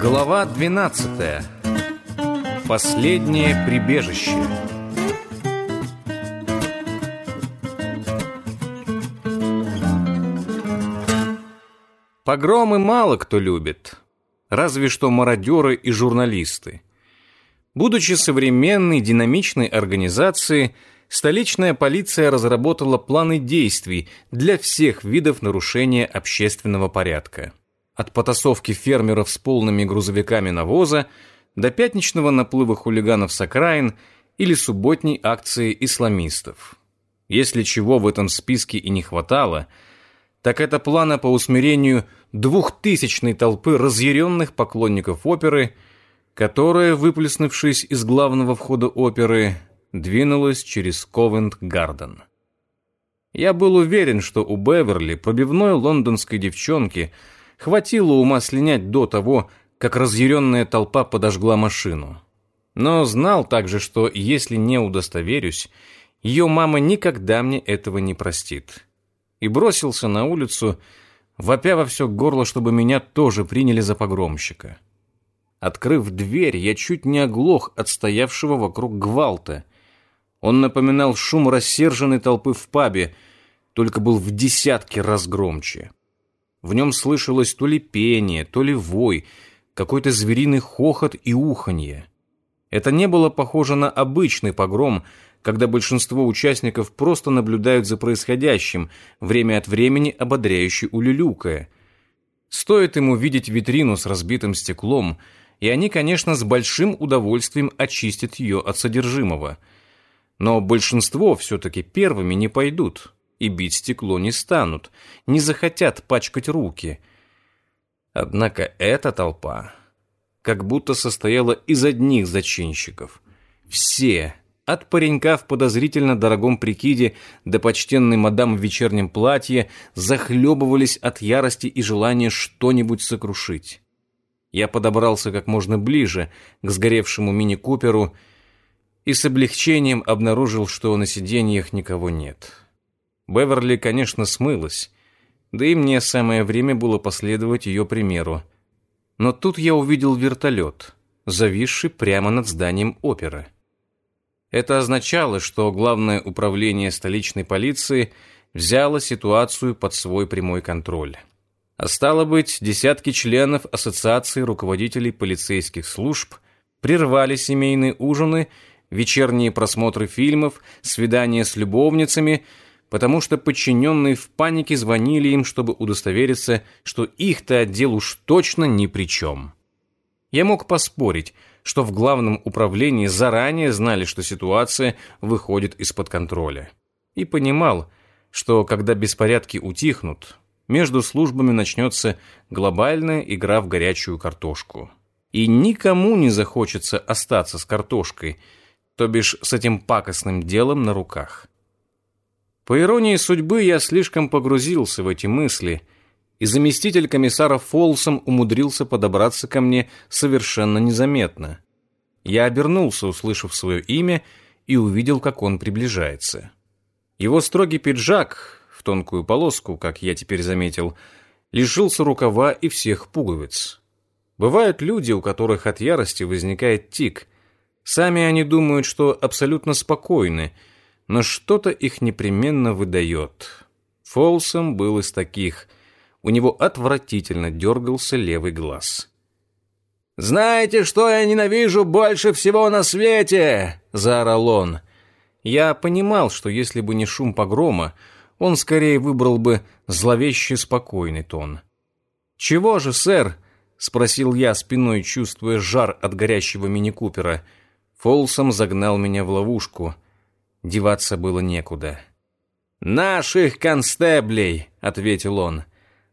Глава 12. Последнее прибежище. Погромы мало кто любит, разве что мародеры и журналисты. Будучи современной динамичной организацией, столичная полиция разработала планы действий для всех видов нарушения общественного порядка. От потасовки фермеров с полными грузовиками навоза до пятничного наплыва хулиганов с окраин или субботней акции исламистов. Если чего в этом списке и не хватало, так это плана по усмирению двухтысячной толпы разъяренных поклонников оперы, которая, выплеснувшись из главного входа оперы, двинулась через Ковент-Гарден. Я был уверен, что у Беверли, пробивной лондонской девчонки, хватило ума слинять до того, как разъяренная толпа подожгла машину. Но знал также, что если не удостоверюсь, ее мама никогда мне этого не простит. И бросился на улицу, вопя во все горло, чтобы меня тоже приняли за погромщика. Открыв дверь, я чуть не оглох от стоявшего вокруг гвалта. Он напоминал шум рассерженной толпы в пабе, только был в десятки раз громче. В нем слышалось то ли пение, то ли вой, какой-то звериный хохот и уханье. Это не было похоже на обычный погром, когда большинство участников просто наблюдают за происходящим, время от времени ободряюще улюлюкая. Стоит ему видеть витрину с разбитым стеклом, и они, конечно, с большим удовольствием очистят ее от содержимого. Но большинство все-таки первыми не пойдут и бить стекло не станут, не захотят пачкать руки. Однако эта толпа как будто состояла из одних зачинщиков. Все от паренька в подозрительно дорогом прикиде до почтенной мадам в вечернем платье захлебывались от ярости и желания что-нибудь сокрушить. Я подобрался как можно ближе к сгоревшему мини-куперу и с облегчением обнаружил, что на сиденьях никого нет. Беверли, конечно, смылась, да и мне самое время было последовать ее примеру. Но тут я увидел вертолет, зависший прямо над зданием оперы. Это означало, что Главное управление столичной полиции взяло ситуацию под свой прямой контроль. А стало быть, десятки членов Ассоциации руководителей полицейских служб прервали семейные ужины, вечерние просмотры фильмов, свидания с любовницами, потому что подчиненные в панике звонили им, чтобы удостовериться, что их-то отдел уж точно ни при чем. Я мог поспорить, что в главном управлении заранее знали, что ситуация выходит из-под контроля. И понимал, что когда беспорядки утихнут, между службами начнется глобальная игра в горячую картошку. И никому не захочется остаться с картошкой, то бишь с этим пакостным делом на руках. По иронии судьбы, я слишком погрузился в эти мысли – и заместитель комиссара Фолсом умудрился подобраться ко мне совершенно незаметно. Я обернулся, услышав свое имя, и увидел, как он приближается. Его строгий пиджак, в тонкую полоску, как я теперь заметил, лишился рукава и всех пуговиц. Бывают люди, у которых от ярости возникает тик. Сами они думают, что абсолютно спокойны, но что-то их непременно выдает. Фолсом был из таких – у него отвратительно дергался левый глаз. «Знаете, что я ненавижу больше всего на свете?» — заорал он. Я понимал, что если бы не шум погрома, он скорее выбрал бы зловеще спокойный тон. «Чего же, сэр?» — спросил я, спиной чувствуя жар от горящего мини-купера. Фолсом загнал меня в ловушку. Деваться было некуда. «Наших констеблей!» — ответил он.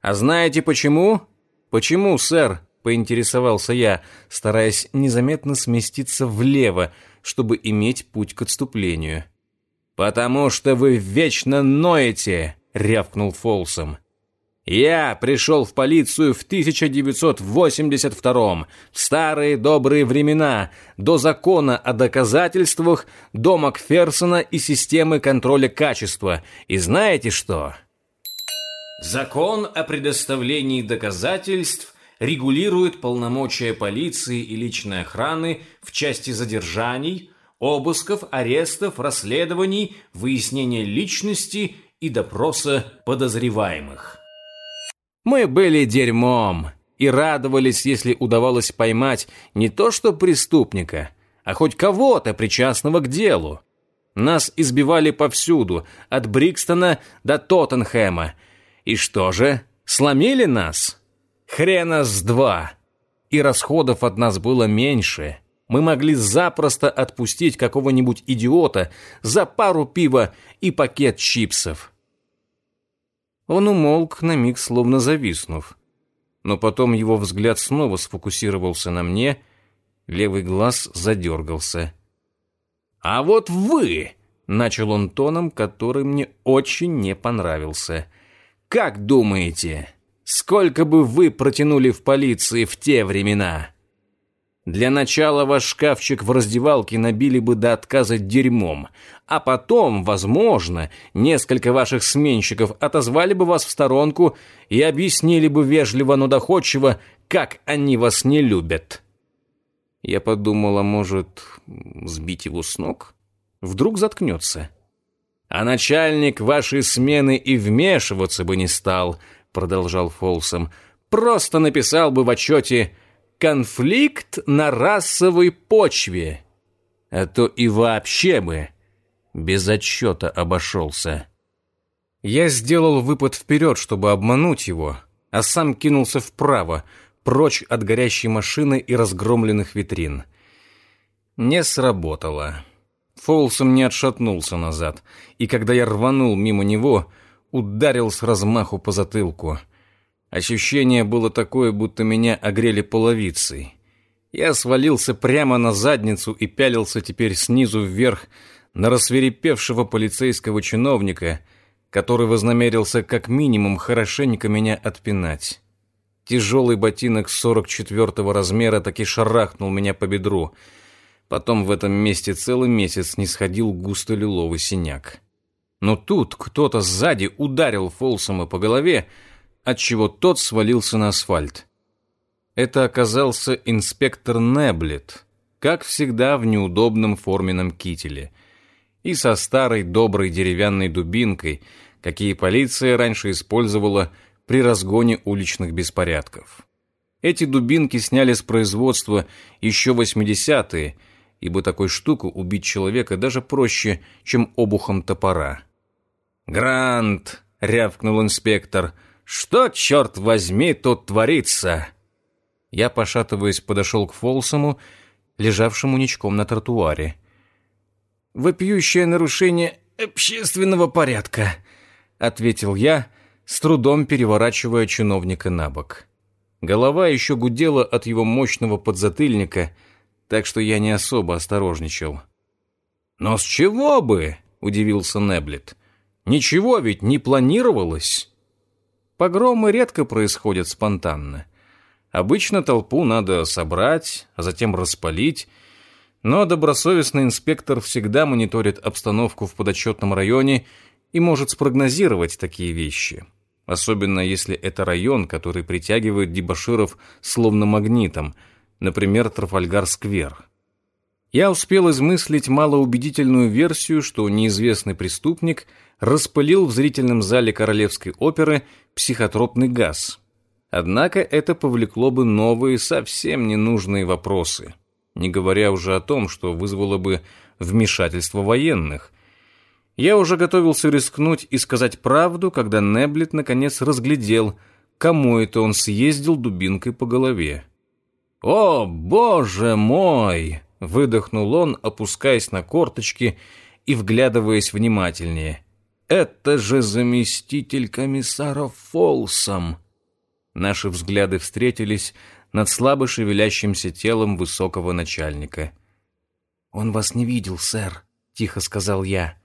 «А знаете почему?» «Почему, сэр?» — поинтересовался я, стараясь незаметно сместиться влево, чтобы иметь путь к отступлению. «Потому что вы вечно ноете!» — рявкнул Фолсом. Я пришел в полицию в 1982 в старые добрые времена, до закона о доказательствах, до Макферсона и системы контроля качества. И знаете что? Закон о предоставлении доказательств регулирует полномочия полиции и личной охраны в части задержаний, обысков, арестов, расследований, выяснения личности и допроса подозреваемых. Мы были дерьмом и радовались, если удавалось поймать не то что преступника, а хоть кого-то причастного к делу. Нас избивали повсюду, от Брикстона до Тоттенхэма. И что же, сломили нас? Хрена с два. И расходов от нас было меньше. Мы могли запросто отпустить какого-нибудь идиота за пару пива и пакет чипсов. Он умолк на миг, словно зависнув. Но потом его взгляд снова сфокусировался на мне, левый глаз задергался. «А вот вы!» — начал он тоном, который мне очень не понравился. «Как думаете, сколько бы вы протянули в полиции в те времена?» Для начала ваш шкафчик в раздевалке набили бы до отказа дерьмом, а потом, возможно, несколько ваших сменщиков отозвали бы вас в сторонку и объяснили бы вежливо, но доходчиво, как они вас не любят. Я подумала, может, сбить его с ног? Вдруг заткнется. А начальник вашей смены и вмешиваться бы не стал, продолжал Фолсом. Просто написал бы в отчете конфликт на расовой почве. А то и вообще бы без отчета обошелся. Я сделал выпад вперед, чтобы обмануть его, а сам кинулся вправо, прочь от горящей машины и разгромленных витрин. Не сработало. Фолсом не отшатнулся назад, и когда я рванул мимо него, ударил с размаху по затылку — Ощущение было такое, будто меня огрели половицей. Я свалился прямо на задницу и пялился теперь снизу вверх на рассверепевшего полицейского чиновника, который вознамерился как минимум хорошенько меня отпинать. Тяжелый ботинок 44-го размера таки шарахнул меня по бедру. Потом в этом месте целый месяц не сходил густо-лиловый синяк. Но тут кто-то сзади ударил Фолсома по голове, отчего тот свалился на асфальт. Это оказался инспектор Неблет, как всегда в неудобном форменном кителе, и со старой доброй деревянной дубинкой, какие полиция раньше использовала при разгоне уличных беспорядков. Эти дубинки сняли с производства еще 80-е, ибо такой штуку убить человека даже проще, чем обухом топора. «Грант!» — рявкнул инспектор — что, черт возьми, тут творится?» Я, пошатываясь, подошел к Фолсому, лежавшему ничком на тротуаре. «Вопиющее нарушение общественного порядка», — ответил я, с трудом переворачивая чиновника на бок. Голова еще гудела от его мощного подзатыльника, так что я не особо осторожничал. «Но с чего бы?» — удивился Неблет. «Ничего ведь не планировалось». Погромы редко происходят спонтанно. Обычно толпу надо собрать, а затем распалить, но добросовестный инспектор всегда мониторит обстановку в подотчетном районе и может спрогнозировать такие вещи. Особенно если это район, который притягивает дебоширов словно магнитом, например, Трафальгар-сквер. Я успел измыслить малоубедительную версию, что неизвестный преступник – распылил в зрительном зале Королевской оперы психотропный газ. Однако это повлекло бы новые, совсем ненужные вопросы, не говоря уже о том, что вызвало бы вмешательство военных. Я уже готовился рискнуть и сказать правду, когда Неблет наконец разглядел, кому это он съездил дубинкой по голове. «О, боже мой!» — выдохнул он, опускаясь на корточки и вглядываясь внимательнее. Это же заместитель комиссара Фолсом. Наши взгляды встретились над слабо шевелящимся телом высокого начальника. «Он вас не видел, сэр», — тихо сказал я.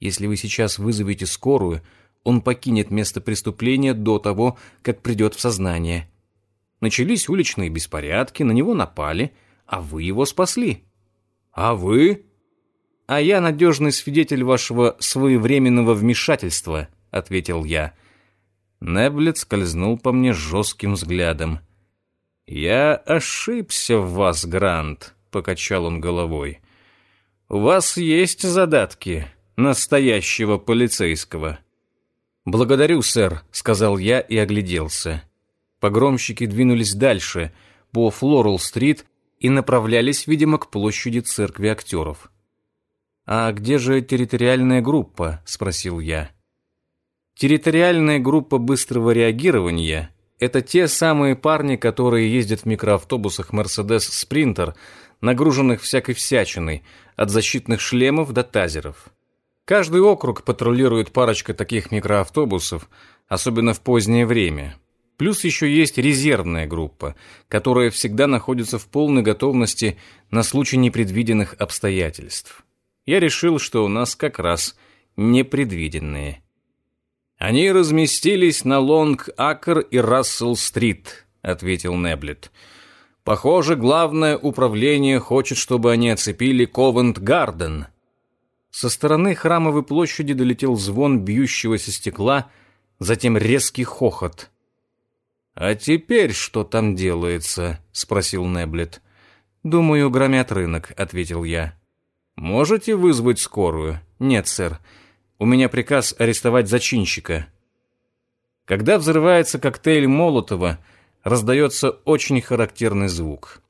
«Если вы сейчас вызовете скорую, он покинет место преступления до того, как придет в сознание. Начались уличные беспорядки, на него напали, а вы его спасли. А вы? А я надежный свидетель вашего своевременного вмешательства, ответил я. Неблет скользнул по мне жестким взглядом. «Я ошибся в вас, Грант», — покачал он головой. «У вас есть задатки настоящего полицейского». «Благодарю, сэр», — сказал я и огляделся. Погромщики двинулись дальше, по Флорал-стрит, и направлялись, видимо, к площади церкви актеров. «А где же территориальная группа?» — спросил я. Территориальная группа быстрого реагирования – это те самые парни, которые ездят в микроавтобусах Mercedes Sprinter, нагруженных всякой всячиной, от защитных шлемов до тазеров. Каждый округ патрулирует парочка таких микроавтобусов, особенно в позднее время. Плюс еще есть резервная группа, которая всегда находится в полной готовности на случай непредвиденных обстоятельств. Я решил, что у нас как раз непредвиденные. «Они разместились на Лонг-Акр и Рассел-Стрит», — ответил Неблет. «Похоже, главное управление хочет, чтобы они оцепили Ковент-Гарден». Со стороны храмовой площади долетел звон бьющегося стекла, затем резкий хохот. «А теперь что там делается?» — спросил Неблет. «Думаю, громят рынок», — ответил я. «Можете вызвать скорую?» «Нет, сэр. У меня приказ арестовать зачинщика. Когда взрывается коктейль Молотова, раздается очень характерный звук.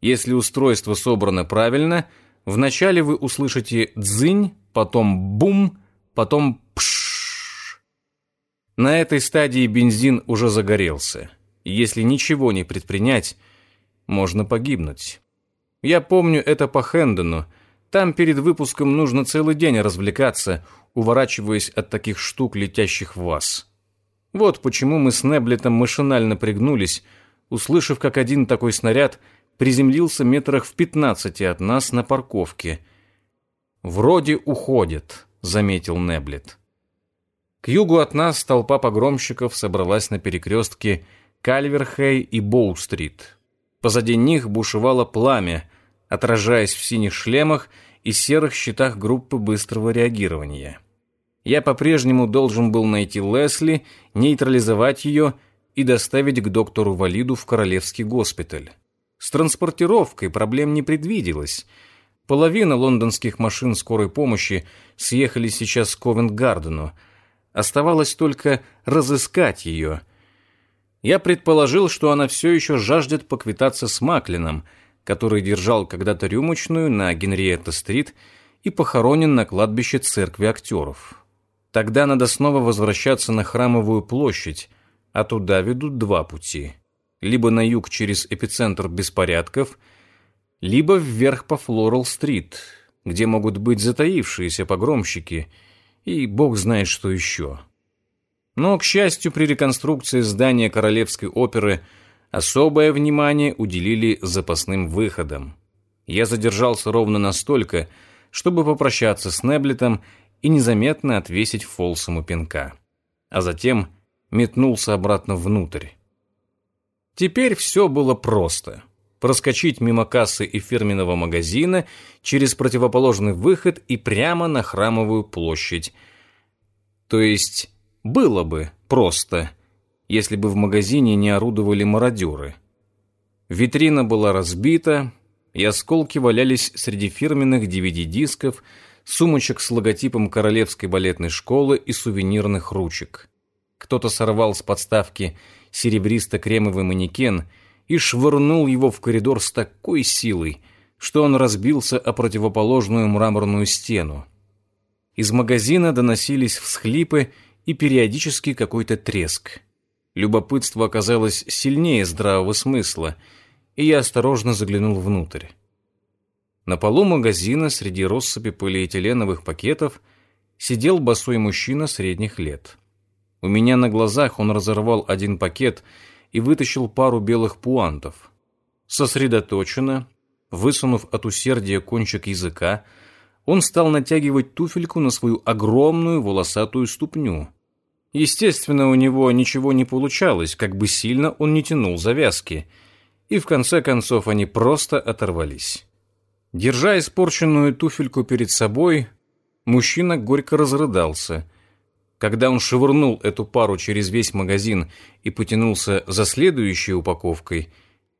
Если устройство собрано правильно, вначале вы услышите дзынь, потом бум, потом пш. На этой стадии бензин уже загорелся. Если ничего не предпринять, можно погибнуть. Я помню это по Хэндону. Там перед выпуском нужно целый день развлекаться, уворачиваясь от таких штук, летящих в вас. Вот почему мы с Неблетом машинально пригнулись, услышав, как один такой снаряд приземлился метрах в пятнадцати от нас на парковке. «Вроде уходит», — заметил Неблет. К югу от нас толпа погромщиков собралась на перекрестке Кальверхей и Боу-стрит. Позади них бушевало пламя, отражаясь в синих шлемах и серых щитах группы быстрого реагирования. Я по-прежнему должен был найти Лесли, нейтрализовать ее и доставить к доктору Валиду в Королевский госпиталь. С транспортировкой проблем не предвиделось. Половина лондонских машин скорой помощи съехали сейчас к Ковент-Гардену. Оставалось только разыскать ее. Я предположил, что она все еще жаждет поквитаться с Маклином, который держал когда-то рюмочную на Генриетта-стрит и похоронен на кладбище церкви актеров. Тогда надо снова возвращаться на Храмовую площадь, а туда ведут два пути. Либо на юг через эпицентр беспорядков, либо вверх по Флорал-стрит, где могут быть затаившиеся погромщики и бог знает что еще. Но, к счастью, при реконструкции здания Королевской оперы особое внимание уделили запасным выходам. Я задержался ровно настолько, чтобы попрощаться с Неблетом и незаметно отвесить Фолсому пинка. А затем метнулся обратно внутрь. Теперь все было просто. Проскочить мимо кассы и фирменного магазина через противоположный выход и прямо на Храмовую площадь. То есть было бы просто, если бы в магазине не орудовали мародеры. Витрина была разбита, и осколки валялись среди фирменных DVD-дисков, сумочек с логотипом Королевской балетной школы и сувенирных ручек. Кто-то сорвал с подставки серебристо-кремовый манекен и швырнул его в коридор с такой силой, что он разбился о противоположную мраморную стену. Из магазина доносились всхлипы и периодически какой-то треск. Любопытство оказалось сильнее здравого смысла, и я осторожно заглянул внутрь. На полу магазина среди россыпи полиэтиленовых пакетов сидел босой мужчина средних лет. У меня на глазах он разорвал один пакет и вытащил пару белых пуантов. Сосредоточенно, высунув от усердия кончик языка, он стал натягивать туфельку на свою огромную волосатую ступню. Естественно, у него ничего не получалось, как бы сильно он не тянул завязки. И в конце концов они просто оторвались. Держа испорченную туфельку перед собой, мужчина горько разрыдался. Когда он швырнул эту пару через весь магазин и потянулся за следующей упаковкой,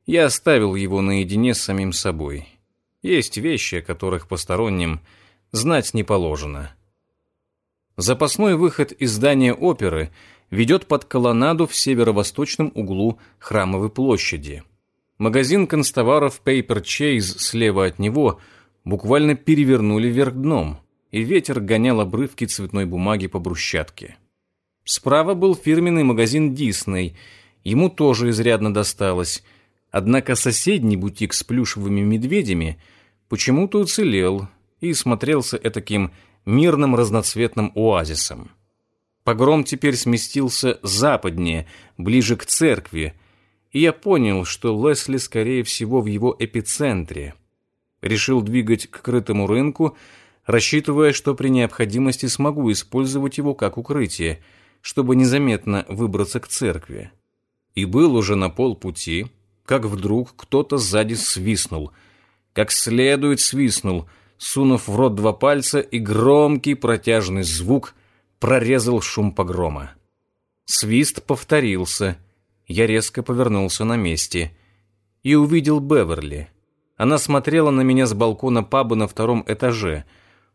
я оставил его наедине с самим собой. Есть вещи, о которых посторонним знать не положено. Запасной выход из здания оперы ведет под колоннаду в северо-восточном углу Храмовой площади. Магазин констоваров Paper Chase слева от него буквально перевернули вверх дном, и ветер гонял обрывки цветной бумаги по брусчатке. Справа был фирменный магазин Disney, ему тоже изрядно досталось, однако соседний бутик с плюшевыми медведями почему-то уцелел и смотрелся этаким мирным разноцветным оазисом. Погром теперь сместился западнее, ближе к церкви, и я понял, что Лесли, скорее всего, в его эпицентре. Решил двигать к крытому рынку, рассчитывая, что при необходимости смогу использовать его как укрытие, чтобы незаметно выбраться к церкви. И был уже на полпути, как вдруг кто-то сзади свистнул. Как следует свистнул — сунув в рот два пальца, и громкий протяжный звук прорезал шум погрома. Свист повторился. Я резко повернулся на месте и увидел Беверли. Она смотрела на меня с балкона паба на втором этаже,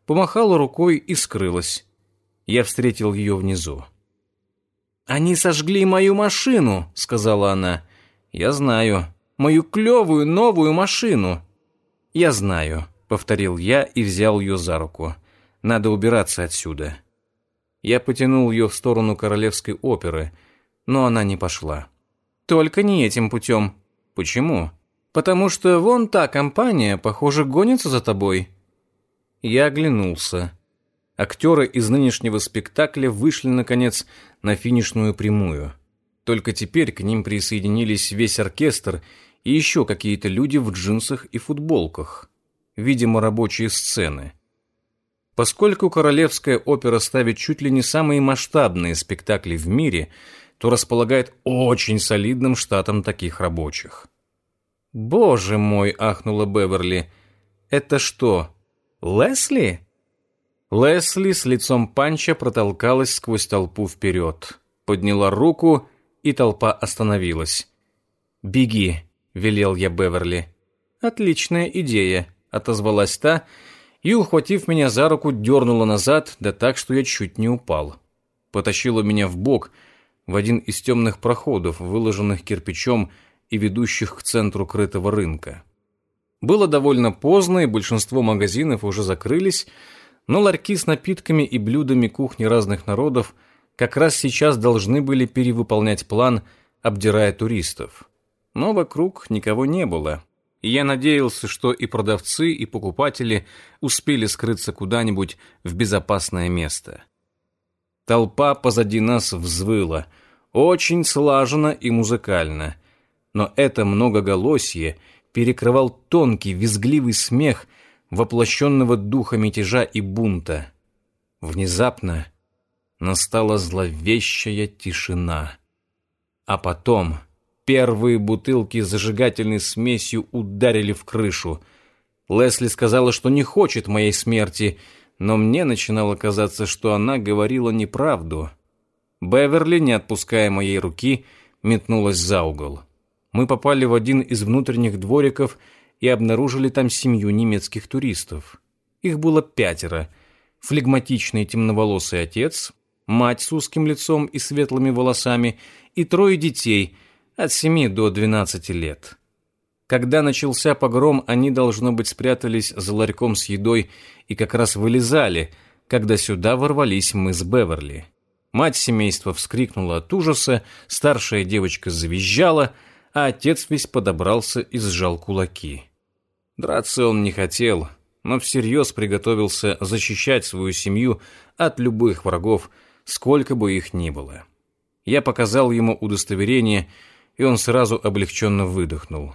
помахала рукой и скрылась. Я встретил ее внизу. «Они сожгли мою машину», — сказала она. «Я знаю. Мою клевую новую машину». «Я знаю» повторил я и взял ее за руку. Надо убираться отсюда. Я потянул ее в сторону королевской оперы, но она не пошла. Только не этим путем. Почему? Потому что вон та компания, похоже, гонится за тобой. Я оглянулся. Актеры из нынешнего спектакля вышли, наконец, на финишную прямую. Только теперь к ним присоединились весь оркестр и еще какие-то люди в джинсах и футболках видимо, рабочие сцены. Поскольку Королевская опера ставит чуть ли не самые масштабные спектакли в мире, то располагает очень солидным штатом таких рабочих. «Боже мой!» — ахнула Беверли. «Это что, Лесли?» Лесли с лицом панча протолкалась сквозь толпу вперед, подняла руку, и толпа остановилась. «Беги», — велел я Беверли. «Отличная идея», отозвалась та и, ухватив меня за руку, дернула назад, да так, что я чуть не упал. Потащила меня в бок в один из темных проходов, выложенных кирпичом и ведущих к центру крытого рынка. Было довольно поздно, и большинство магазинов уже закрылись, но ларьки с напитками и блюдами кухни разных народов как раз сейчас должны были перевыполнять план, обдирая туристов. Но вокруг никого не было и я надеялся, что и продавцы, и покупатели успели скрыться куда-нибудь в безопасное место. Толпа позади нас взвыла, очень слаженно и музыкально, но это многоголосье перекрывал тонкий, визгливый смех воплощенного духа мятежа и бунта. Внезапно настала зловещая тишина. А потом Первые бутылки с зажигательной смесью ударили в крышу. Лесли сказала, что не хочет моей смерти, но мне начинало казаться, что она говорила неправду. Беверли, не отпуская моей руки, метнулась за угол. Мы попали в один из внутренних двориков и обнаружили там семью немецких туристов. Их было пятеро. Флегматичный темноволосый отец, мать с узким лицом и светлыми волосами и трое детей – от 7 до 12 лет. Когда начался погром, они, должно быть, спрятались за ларьком с едой и как раз вылезали, когда сюда ворвались мы с Беверли. Мать семейства вскрикнула от ужаса, старшая девочка завизжала, а отец весь подобрался и сжал кулаки. Драться он не хотел, но всерьез приготовился защищать свою семью от любых врагов, сколько бы их ни было. Я показал ему удостоверение — и он сразу облегченно выдохнул.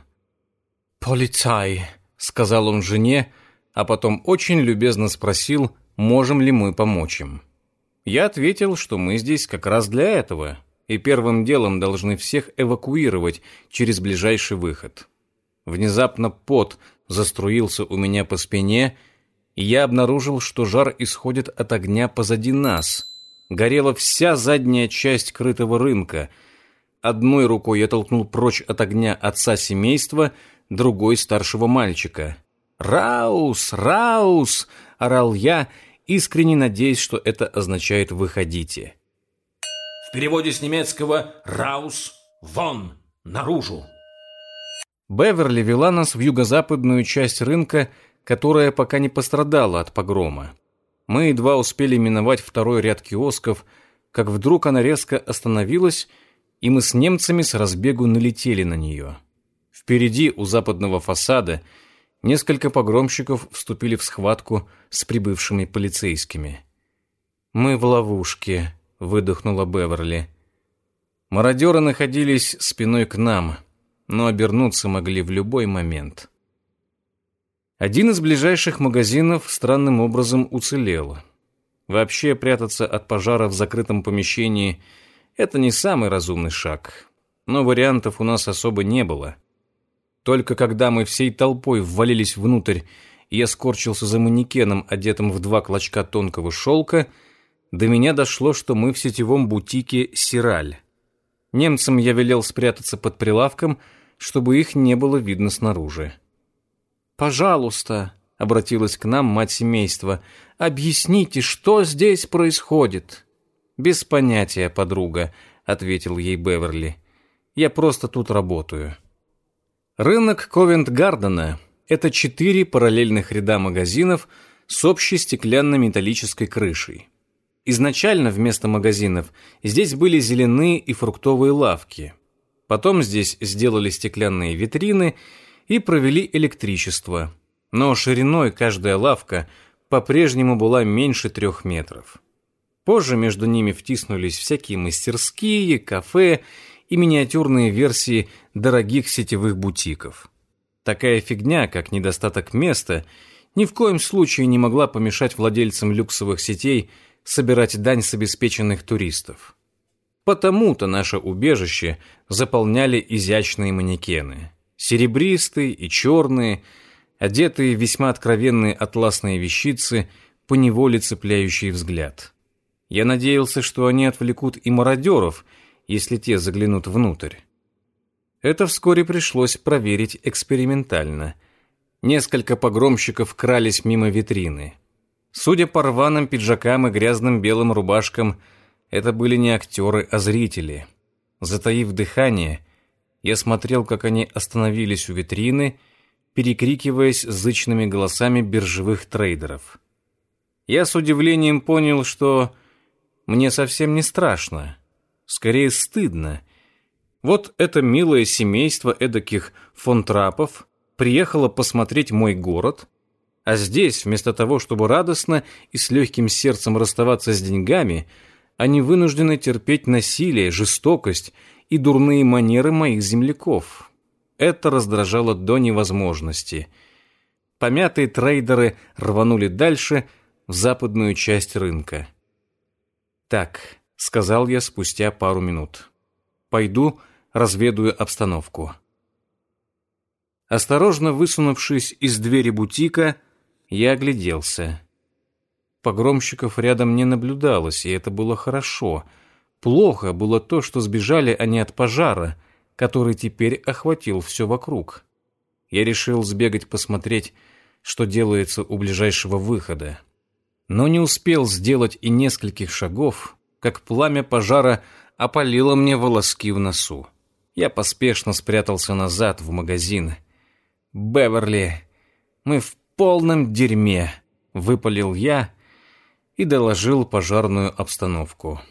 «Полицай», — сказал он жене, а потом очень любезно спросил, можем ли мы помочь им. Я ответил, что мы здесь как раз для этого, и первым делом должны всех эвакуировать через ближайший выход. Внезапно пот заструился у меня по спине, и я обнаружил, что жар исходит от огня позади нас. Горела вся задняя часть крытого рынка. Одной рукой я толкнул прочь от огня отца семейства, другой — старшего мальчика. «Раус! Раус!» — орал я, искренне надеясь, что это означает «выходите». В переводе с немецкого «раус» — «вон», «наружу». Беверли вела нас в юго-западную часть рынка, которая пока не пострадала от погрома. Мы едва успели миновать второй ряд киосков, как вдруг она резко остановилась, и мы с немцами с разбегу налетели на нее. Впереди, у западного фасада, несколько погромщиков вступили в схватку с прибывшими полицейскими. «Мы в ловушке», — выдохнула Беверли. Мародеры находились спиной к нам — но обернуться могли в любой момент. Один из ближайших магазинов странным образом уцелел. Вообще прятаться от пожара в закрытом помещении – это не самый разумный шаг, но вариантов у нас особо не было. Только когда мы всей толпой ввалились внутрь, и я скорчился за манекеном, одетым в два клочка тонкого шелка, до меня дошло, что мы в сетевом бутике «Сираль». Немцам я велел спрятаться под прилавком – чтобы их не было видно снаружи. «Пожалуйста», — обратилась к нам мать семейства, — «объясните, что здесь происходит?» «Без понятия, подруга», — ответил ей Беверли. «Я просто тут работаю». Рынок Ковент-Гардена — это четыре параллельных ряда магазинов с общей стеклянно-металлической крышей. Изначально вместо магазинов здесь были зеленые и фруктовые лавки — Потом здесь сделали стеклянные витрины и провели электричество. Но шириной каждая лавка по-прежнему была меньше трех метров. Позже между ними втиснулись всякие мастерские, кафе и миниатюрные версии дорогих сетевых бутиков. Такая фигня, как недостаток места, ни в коем случае не могла помешать владельцам люксовых сетей собирать дань с обеспеченных туристов. Потому-то наше убежище заполняли изящные манекены. Серебристые и черные, одетые в весьма откровенные атласные вещицы, поневоле цепляющие взгляд. Я надеялся, что они отвлекут и мародеров, если те заглянут внутрь. Это вскоре пришлось проверить экспериментально. Несколько погромщиков крались мимо витрины. Судя по рваным пиджакам и грязным белым рубашкам, это были не актеры, а зрители. Затаив дыхание, я смотрел, как они остановились у витрины, перекрикиваясь зычными голосами биржевых трейдеров. Я с удивлением понял, что мне совсем не страшно, скорее стыдно. Вот это милое семейство эдаких фонтрапов приехало посмотреть мой город, а здесь, вместо того, чтобы радостно и с легким сердцем расставаться с деньгами – они вынуждены терпеть насилие, жестокость и дурные манеры моих земляков. Это раздражало до невозможности. Помятые трейдеры рванули дальше в западную часть рынка. «Так», — сказал я спустя пару минут, — «пойду разведаю обстановку». Осторожно высунувшись из двери бутика, я огляделся. Погромщиков рядом не наблюдалось, и это было хорошо. Плохо было то, что сбежали они от пожара, который теперь охватил все вокруг. Я решил сбегать посмотреть, что делается у ближайшего выхода. Но не успел сделать и нескольких шагов, как пламя пожара опалило мне волоски в носу. Я поспешно спрятался назад в магазин. «Беверли, мы в полном дерьме», — выпалил я, и доложил пожарную обстановку.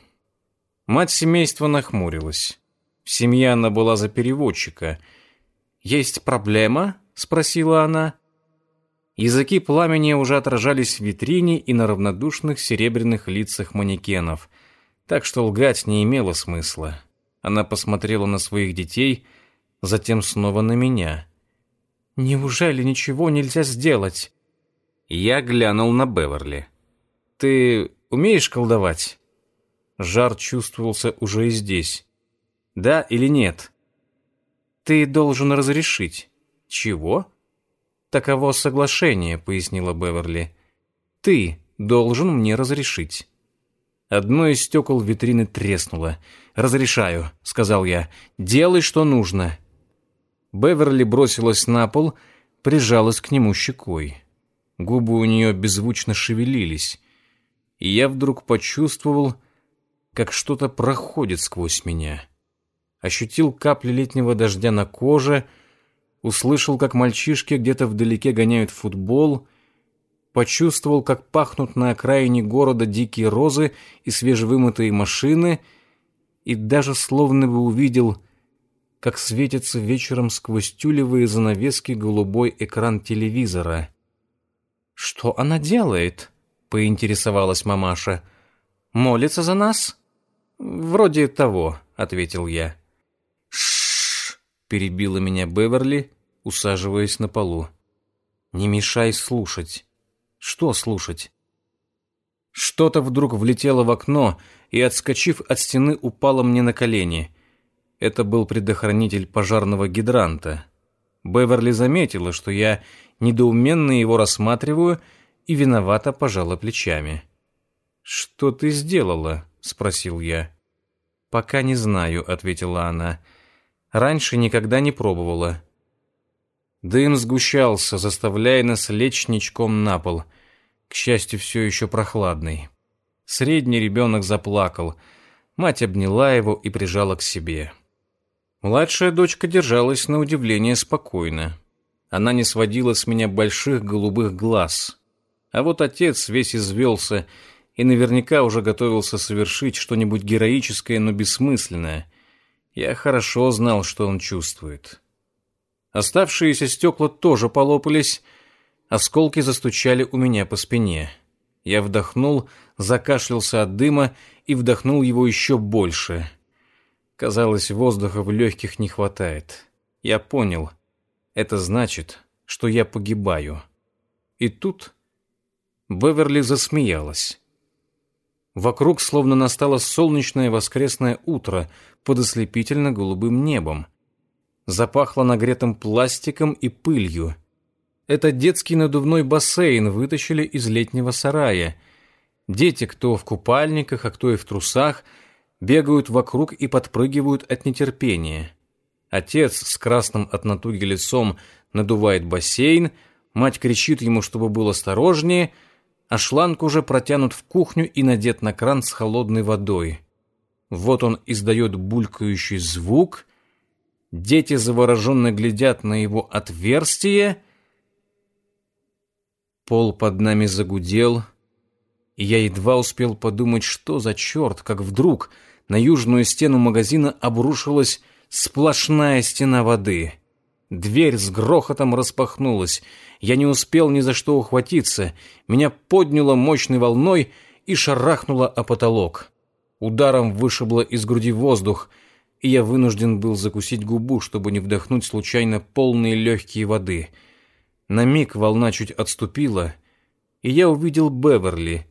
Мать семейства нахмурилась. В семье она была за переводчика. «Есть проблема?» — спросила она. Языки пламени уже отражались в витрине и на равнодушных серебряных лицах манекенов, так что лгать не имело смысла. Она посмотрела на своих детей, затем снова на меня. «Неужели ничего нельзя сделать?» Я глянул на Беверли. «Ты умеешь колдовать?» Жар чувствовался уже и здесь. Да или нет? Ты должен разрешить. Чего? Таково соглашение, пояснила Беверли. Ты должен мне разрешить. Одно из стекол витрины треснуло. «Разрешаю», — сказал я. «Делай, что нужно». Беверли бросилась на пол, прижалась к нему щекой. Губы у нее беззвучно шевелились. И я вдруг почувствовал, как что-то проходит сквозь меня. Ощутил капли летнего дождя на коже, услышал, как мальчишки где-то вдалеке гоняют футбол — почувствовал, как пахнут на окраине города дикие розы и свежевымытые машины, и даже словно бы увидел, как светится вечером сквозь тюлевые занавески голубой экран телевизора. «Что она делает?» — поинтересовалась мамаша. «Молится за нас?» «Вроде того», — ответил я. Перебила меня Беверли, усаживаясь на полу. «Не мешай слушать». Что слушать? Что-то вдруг влетело в окно и, отскочив от стены, упало мне на колени. Это был предохранитель пожарного гидранта. Беверли заметила, что я недоуменно его рассматриваю и виновато пожала плечами. «Что ты сделала?» — спросил я. «Пока не знаю», — ответила она. «Раньше никогда не пробовала. Дым сгущался, заставляя нас лечь ничком на пол. К счастью, все еще прохладный. Средний ребенок заплакал. Мать обняла его и прижала к себе. Младшая дочка держалась на удивление спокойно. Она не сводила с меня больших голубых глаз. А вот отец весь извелся и наверняка уже готовился совершить что-нибудь героическое, но бессмысленное. Я хорошо знал, что он чувствует. Оставшиеся стекла тоже полопались, осколки застучали у меня по спине. Я вдохнул, закашлялся от дыма и вдохнул его еще больше. Казалось, воздуха в легких не хватает. Я понял. Это значит, что я погибаю. И тут Беверли засмеялась. Вокруг словно настало солнечное воскресное утро под ослепительно-голубым небом запахло нагретым пластиком и пылью. Это детский надувной бассейн вытащили из летнего сарая. Дети, кто в купальниках, а кто и в трусах, бегают вокруг и подпрыгивают от нетерпения. Отец с красным от натуги лицом надувает бассейн, мать кричит ему, чтобы был осторожнее, а шланг уже протянут в кухню и надет на кран с холодной водой. Вот он издает булькающий звук, Дети завороженно глядят на его отверстие. Пол под нами загудел, и я едва успел подумать, что за черт, как вдруг на южную стену магазина обрушилась сплошная стена воды. Дверь с грохотом распахнулась. Я не успел ни за что ухватиться. Меня подняло мощной волной и шарахнуло о потолок. Ударом вышибло из груди воздух — и я вынужден был закусить губу, чтобы не вдохнуть случайно полные легкие воды. На миг волна чуть отступила, и я увидел Беверли.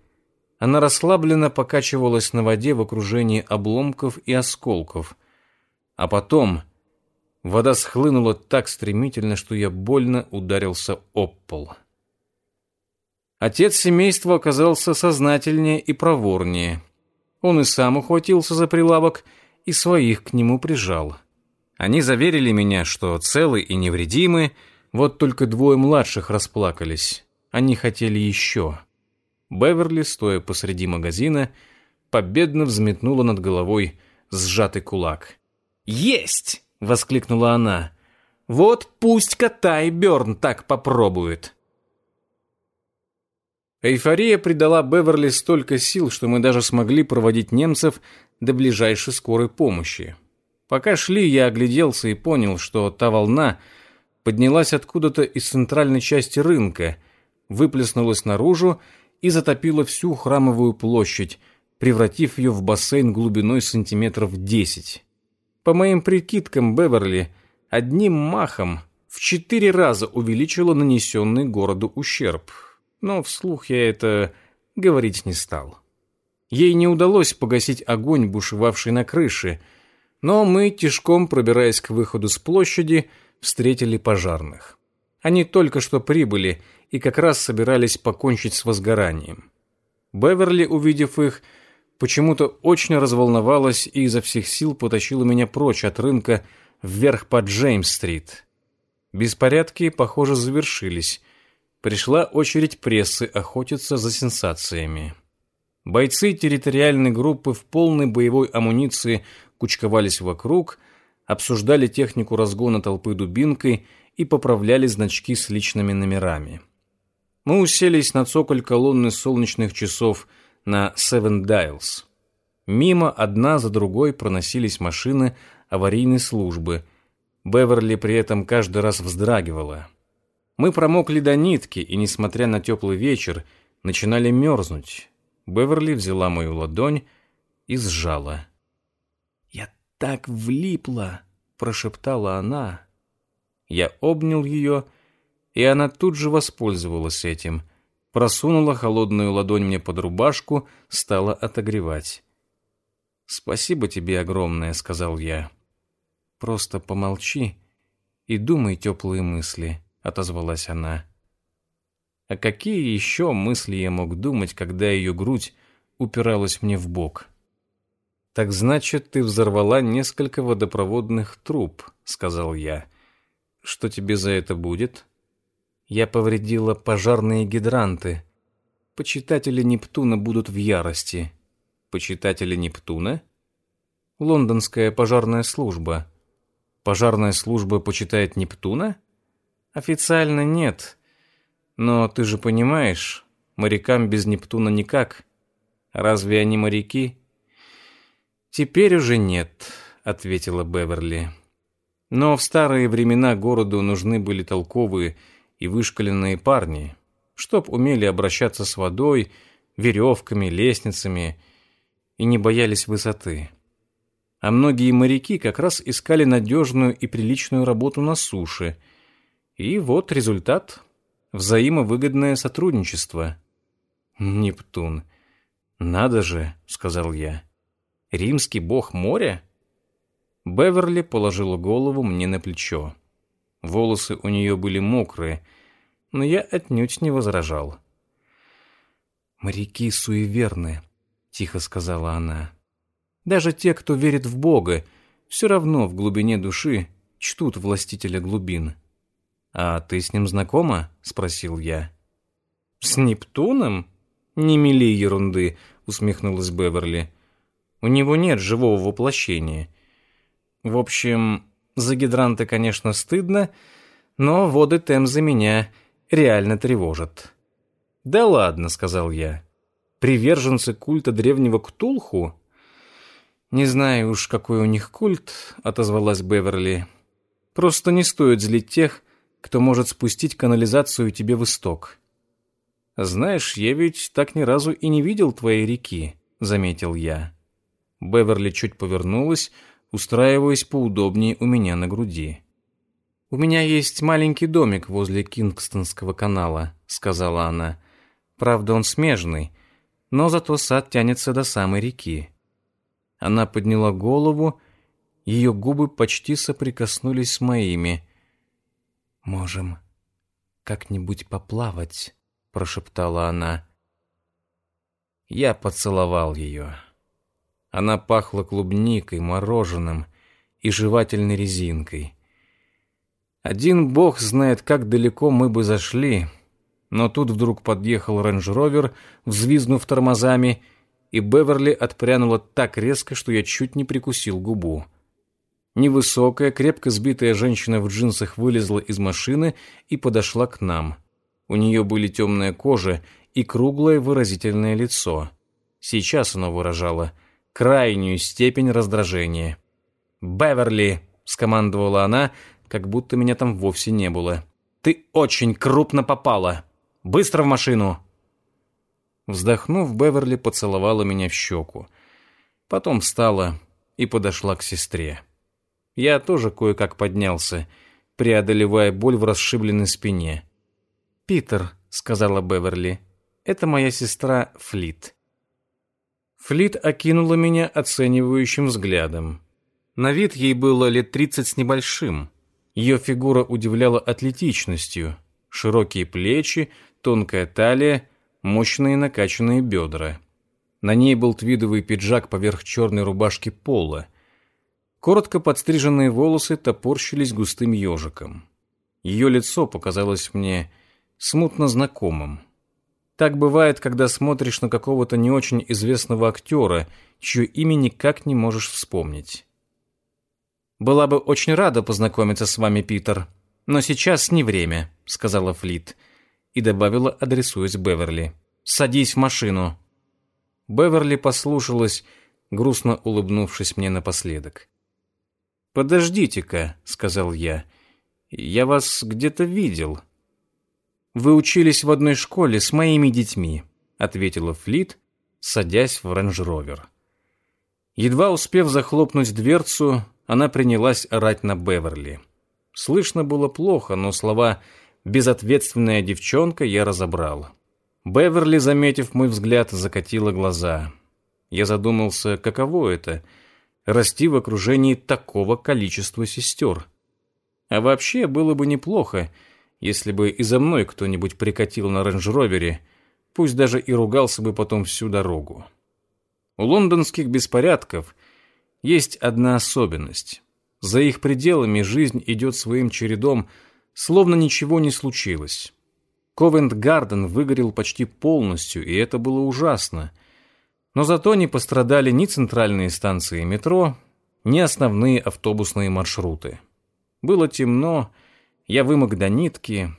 Она расслабленно покачивалась на воде в окружении обломков и осколков. А потом вода схлынула так стремительно, что я больно ударился об пол. Отец семейства оказался сознательнее и проворнее. Он и сам ухватился за прилавок — и своих к нему прижал. Они заверили меня, что целы и невредимы, вот только двое младших расплакались. Они хотели еще. Беверли, стоя посреди магазина, победно взметнула над головой сжатый кулак. «Есть!» — воскликнула она. «Вот пусть кота и Бёрн так попробует!» Эйфория придала Беверли столько сил, что мы даже смогли проводить немцев до ближайшей скорой помощи. Пока шли, я огляделся и понял, что та волна поднялась откуда-то из центральной части рынка, выплеснулась наружу и затопила всю храмовую площадь, превратив ее в бассейн глубиной сантиметров десять. По моим прикидкам, Беверли одним махом в четыре раза увеличила нанесенный городу ущерб. Но вслух я это говорить не стал. Ей не удалось погасить огонь, бушевавший на крыше, но мы, тяжком пробираясь к выходу с площади, встретили пожарных. Они только что прибыли и как раз собирались покончить с возгоранием. Беверли, увидев их, почему-то очень разволновалась и изо всех сил потащила меня прочь от рынка вверх по Джеймс-стрит. Беспорядки, похоже, завершились. Пришла очередь прессы охотиться за сенсациями. Бойцы территориальной группы в полной боевой амуниции кучковались вокруг, обсуждали технику разгона толпы дубинкой и поправляли значки с личными номерами. Мы уселись на цоколь колонны солнечных часов на Seven Dials. Мимо одна за другой проносились машины аварийной службы. Беверли при этом каждый раз вздрагивала. Мы промокли до нитки и, несмотря на теплый вечер, начинали мерзнуть. Беверли взяла мою ладонь и сжала. «Я так влипла!» — прошептала она. Я обнял ее, и она тут же воспользовалась этим. Просунула холодную ладонь мне под рубашку, стала отогревать. «Спасибо тебе огромное», — сказал я. «Просто помолчи и думай теплые мысли», — отозвалась она. А какие еще мысли я мог думать, когда ее грудь упиралась мне в бок? «Так значит, ты взорвала несколько водопроводных труб», — сказал я. «Что тебе за это будет?» «Я повредила пожарные гидранты. Почитатели Нептуна будут в ярости почитатели Нептуна? Лондонская пожарная служба. Пожарная служба почитает Нептуна? Официально нет. Но ты же понимаешь, морякам без Нептуна никак. Разве они моряки? Теперь уже нет, ответила Беверли. Но в старые времена городу нужны были толковые и вышкаленные парни, чтоб умели обращаться с водой, веревками, лестницами и не боялись высоты. А многие моряки как раз искали надежную и приличную работу на суше. И вот результат – взаимовыгодное сотрудничество. «Нептун. Надо же», – сказал я. «Римский бог моря?» Беверли положила голову мне на плечо. Волосы у нее были мокрые, но я отнюдь не возражал. «Моряки суеверны», тихо сказала она. Даже те, кто верит в Бога, все равно в глубине души чтут властителя глубин. А ты с ним знакома? спросил я. С Нептуном? Не мели ерунды, усмехнулась Беверли. У него нет живого воплощения. В общем, за гидранты, конечно, стыдно, но воды Темзы меня реально тревожат. Да ладно, сказал я приверженцы культа древнего Ктулху? Не знаю уж, какой у них культ, отозвалась Беверли. Просто не стоит злить тех, кто может спустить канализацию тебе в исток. Знаешь, я ведь так ни разу и не видел твоей реки, заметил я. Беверли чуть повернулась, устраиваясь поудобнее у меня на груди. У меня есть маленький домик возле Кингстонского канала, сказала она. Правда, он смежный, но зато сад тянется до самой реки. Она подняла голову, ее губы почти соприкоснулись с моими. «Можем как-нибудь поплавать», — прошептала она. Я поцеловал ее. Она пахла клубникой, мороженым и жевательной резинкой. Один бог знает, как далеко мы бы зашли, но тут вдруг подъехал рейндж-ровер, взвизгнув тормозами, и Беверли отпрянула так резко, что я чуть не прикусил губу. Невысокая, крепко сбитая женщина в джинсах вылезла из машины и подошла к нам. У нее были темная кожа и круглое выразительное лицо. Сейчас оно выражало крайнюю степень раздражения. «Беверли!» — скомандовала она, как будто меня там вовсе не было. «Ты очень крупно попала!» Быстро в машину!» Вздохнув, Беверли поцеловала меня в щеку. Потом встала и подошла к сестре. Я тоже кое-как поднялся, преодолевая боль в расшибленной спине. «Питер», — сказала Беверли, — «это моя сестра Флит». Флит окинула меня оценивающим взглядом. На вид ей было лет тридцать с небольшим. Ее фигура удивляла атлетичностью. Широкие плечи, тонкая талия, мощные накачанные бедра. На ней был твидовый пиджак поверх черной рубашки пола. Коротко подстриженные волосы топорщились густым ежиком. Ее лицо показалось мне смутно знакомым. Так бывает, когда смотришь на какого-то не очень известного актера, чье имя никак не можешь вспомнить. «Была бы очень рада познакомиться с вами, Питер, но сейчас не время», — сказала Флит и добавила, адресуясь Беверли. «Садись в машину». Беверли послушалась, грустно улыбнувшись мне напоследок. «Подождите-ка», — сказал я, — «я вас где-то видел». «Вы учились в одной школе с моими детьми», — ответила Флит, садясь в рейндж-ровер. Едва успев захлопнуть дверцу, она принялась орать на Беверли. Слышно было плохо, но слова «безответственная девчонка» я разобрал. Беверли, заметив мой взгляд, закатила глаза. Я задумался, каково это — расти в окружении такого количества сестер. А вообще было бы неплохо, если бы и за мной кто-нибудь прикатил на рейндж-ровере, пусть даже и ругался бы потом всю дорогу. У лондонских беспорядков — есть одна особенность. За их пределами жизнь идет своим чередом, словно ничего не случилось. Ковент-Гарден выгорел почти полностью, и это было ужасно. Но зато не пострадали ни центральные станции метро, ни основные автобусные маршруты. Было темно, я вымок до нитки,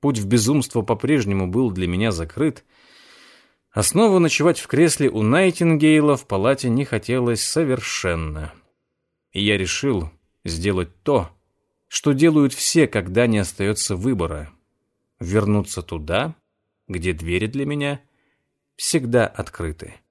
путь в безумство по-прежнему был для меня закрыт, а снова ночевать в кресле у Найтингейла в палате не хотелось совершенно. И я решил сделать то, что делают все, когда не остается выбора. Вернуться туда, где двери для меня всегда открыты.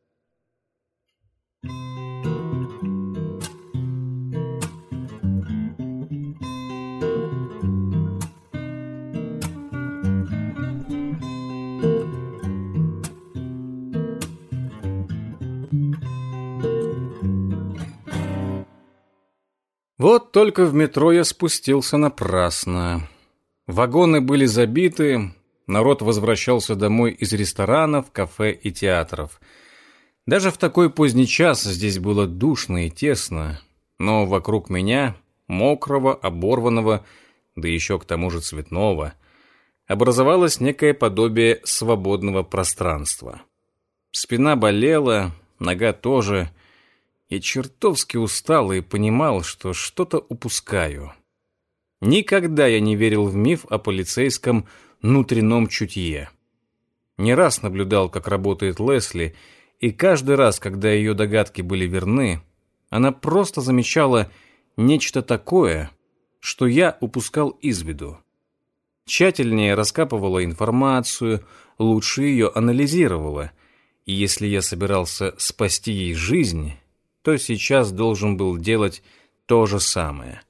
Вот только в метро я спустился напрасно. Вагоны были забиты, народ возвращался домой из ресторанов, кафе и театров. Даже в такой поздний час здесь было душно и тесно, но вокруг меня, мокрого, оборванного, да еще к тому же цветного, образовалось некое подобие свободного пространства. Спина болела, нога тоже — я чертовски устал и понимал, что что-то упускаю. Никогда я не верил в миф о полицейском внутреннем чутье. Не раз наблюдал, как работает Лесли, и каждый раз, когда ее догадки были верны, она просто замечала нечто такое, что я упускал из виду. Тщательнее раскапывала информацию, лучше ее анализировала, и если я собирался спасти ей жизнь, то сейчас должен был делать то же самое.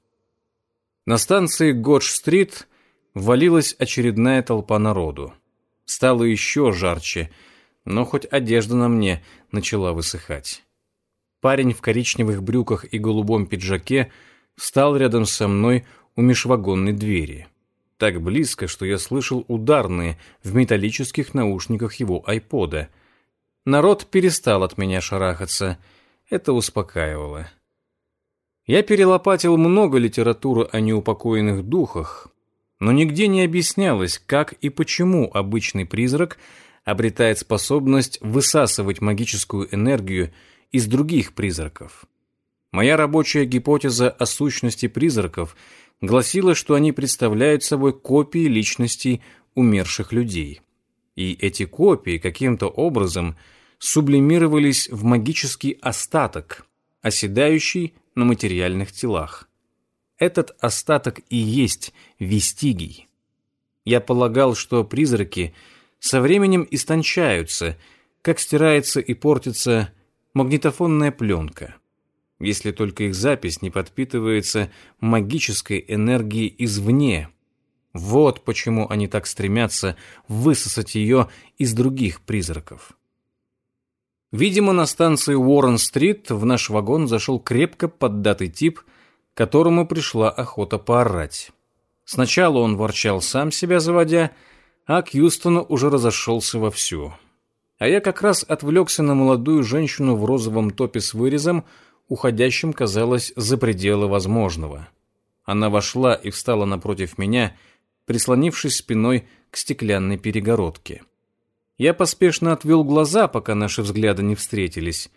На станции Годж-стрит ввалилась очередная толпа народу. Стало еще жарче, но хоть одежда на мне начала высыхать. Парень в коричневых брюках и голубом пиджаке встал рядом со мной у межвагонной двери. Так близко, что я слышал ударные в металлических наушниках его айпода. Народ перестал от меня шарахаться — это успокаивало. Я перелопатил много литературы о неупокоенных духах, но нигде не объяснялось, как и почему обычный призрак обретает способность высасывать магическую энергию из других призраков. Моя рабочая гипотеза о сущности призраков гласила, что они представляют собой копии личностей умерших людей. И эти копии каким-то образом – сублимировались в магический остаток, оседающий на материальных телах. Этот остаток и есть вестигий. Я полагал, что призраки со временем истончаются, как стирается и портится магнитофонная пленка, если только их запись не подпитывается магической энергией извне. Вот почему они так стремятся высосать ее из других призраков. Видимо, на станции Уоррен-стрит в наш вагон зашел крепко поддатый тип, которому пришла охота поорать. Сначала он ворчал сам себя заводя, а к Юстону уже разошелся вовсю. А я как раз отвлекся на молодую женщину в розовом топе с вырезом, уходящим, казалось, за пределы возможного. Она вошла и встала напротив меня, прислонившись спиной к стеклянной перегородке. Я поспешно отвел глаза, пока наши взгляды не встретились,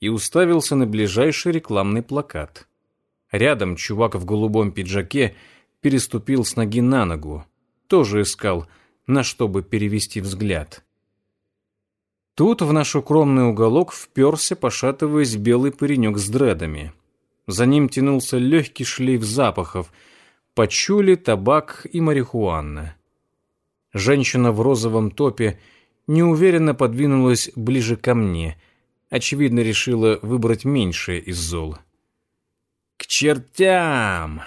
и уставился на ближайший рекламный плакат. Рядом чувак в голубом пиджаке переступил с ноги на ногу, тоже искал, на что бы перевести взгляд. Тут в наш укромный уголок вперся, пошатываясь, белый паренек с дредами. За ним тянулся легкий шлейф запахов – пачули, табак и марихуана. Женщина в розовом топе – неуверенно подвинулась ближе ко мне. Очевидно, решила выбрать меньшее из зол. «К чертям!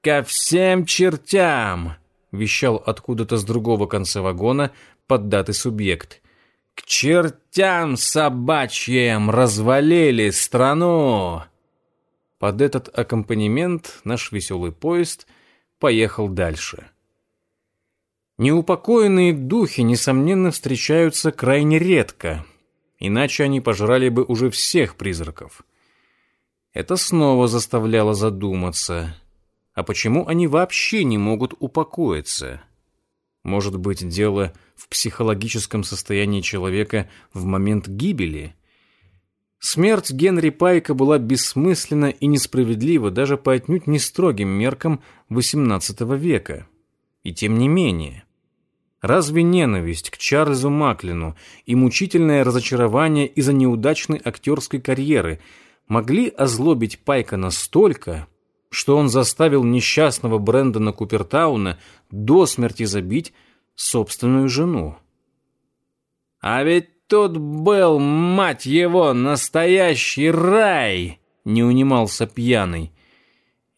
Ко всем чертям!» вещал откуда-то с другого конца вагона поддатый субъект. «К чертям собачьим развалили страну!» Под этот аккомпанемент наш веселый поезд поехал дальше. Неупокоенные духи, несомненно, встречаются крайне редко, иначе они пожрали бы уже всех призраков. Это снова заставляло задуматься. А почему они вообще не могут упокоиться? Может быть, дело в психологическом состоянии человека в момент гибели? Смерть Генри Пайка была бессмысленна и несправедлива даже по отнюдь не строгим меркам XVIII века. И тем не менее, Разве ненависть к Чарльзу Маклину и мучительное разочарование из-за неудачной актерской карьеры могли озлобить Пайка настолько, что он заставил несчастного Брэндона Купертауна до смерти забить собственную жену? «А ведь тут был, мать его, настоящий рай!» — не унимался пьяный.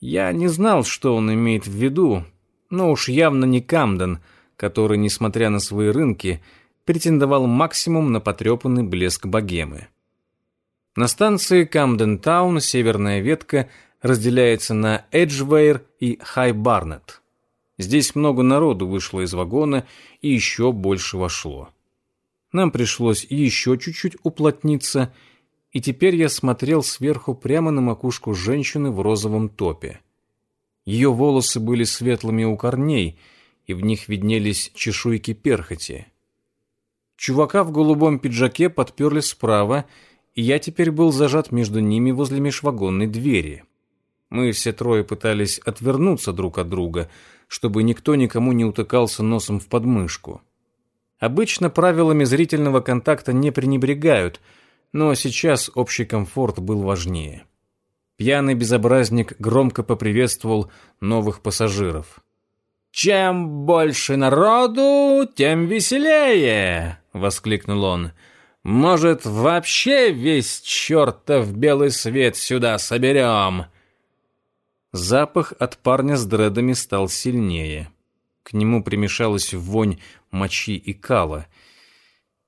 Я не знал, что он имеет в виду, но уж явно не Камден — который, несмотря на свои рынки, претендовал максимум на потрепанный блеск богемы. На станции Камден-таун северная ветка разделяется на Эджвейр и Хай-Барнет. Здесь много народу вышло из вагона и еще больше вошло. Нам пришлось еще чуть-чуть уплотниться, и теперь я смотрел сверху прямо на макушку женщины в розовом топе. Ее волосы были светлыми у корней — и в них виднелись чешуйки перхоти. Чувака в голубом пиджаке подперли справа, и я теперь был зажат между ними возле межвагонной двери. Мы все трое пытались отвернуться друг от друга, чтобы никто никому не утыкался носом в подмышку. Обычно правилами зрительного контакта не пренебрегают, но сейчас общий комфорт был важнее. Пьяный безобразник громко поприветствовал новых пассажиров. «Чем больше народу, тем веселее!» — воскликнул он. «Может, вообще весь чертов белый свет сюда соберем?» Запах от парня с дредами стал сильнее. К нему примешалась вонь мочи и кала.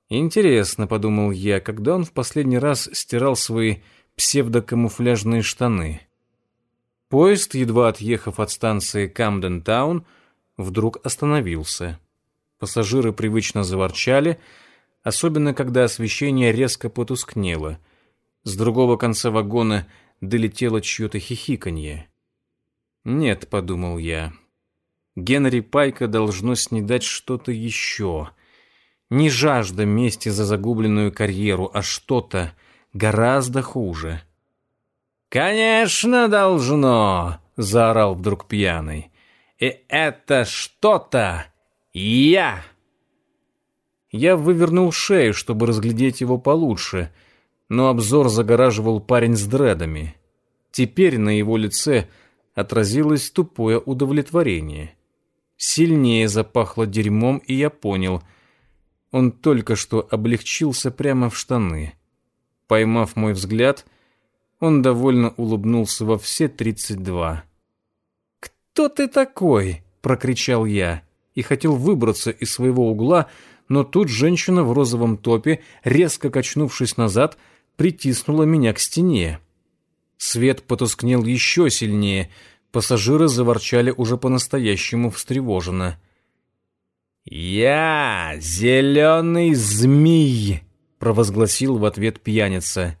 «Интересно», — подумал я, когда он в последний раз стирал свои псевдокамуфляжные штаны. Поезд, едва отъехав от станции Камден-таун, — вдруг остановился. Пассажиры привычно заворчали, особенно когда освещение резко потускнело. С другого конца вагона долетело чье-то хихиканье. «Нет», — подумал я, — «Генри Пайка должно снедать что-то еще. Не жажда мести за загубленную карьеру, а что-то гораздо хуже». «Конечно, должно!» — заорал вдруг пьяный. И это что-то я. Я вывернул шею, чтобы разглядеть его получше, но обзор загораживал парень с дредами. Теперь на его лице отразилось тупое удовлетворение. Сильнее запахло дерьмом, и я понял, он только что облегчился прямо в штаны. Поймав мой взгляд, он довольно улыбнулся во все тридцать два. «Кто ты такой?» — прокричал я и хотел выбраться из своего угла, но тут женщина в розовом топе, резко качнувшись назад, притиснула меня к стене. Свет потускнел еще сильнее, пассажиры заворчали уже по-настоящему встревоженно. «Я зеленый змей!» — провозгласил в ответ пьяница.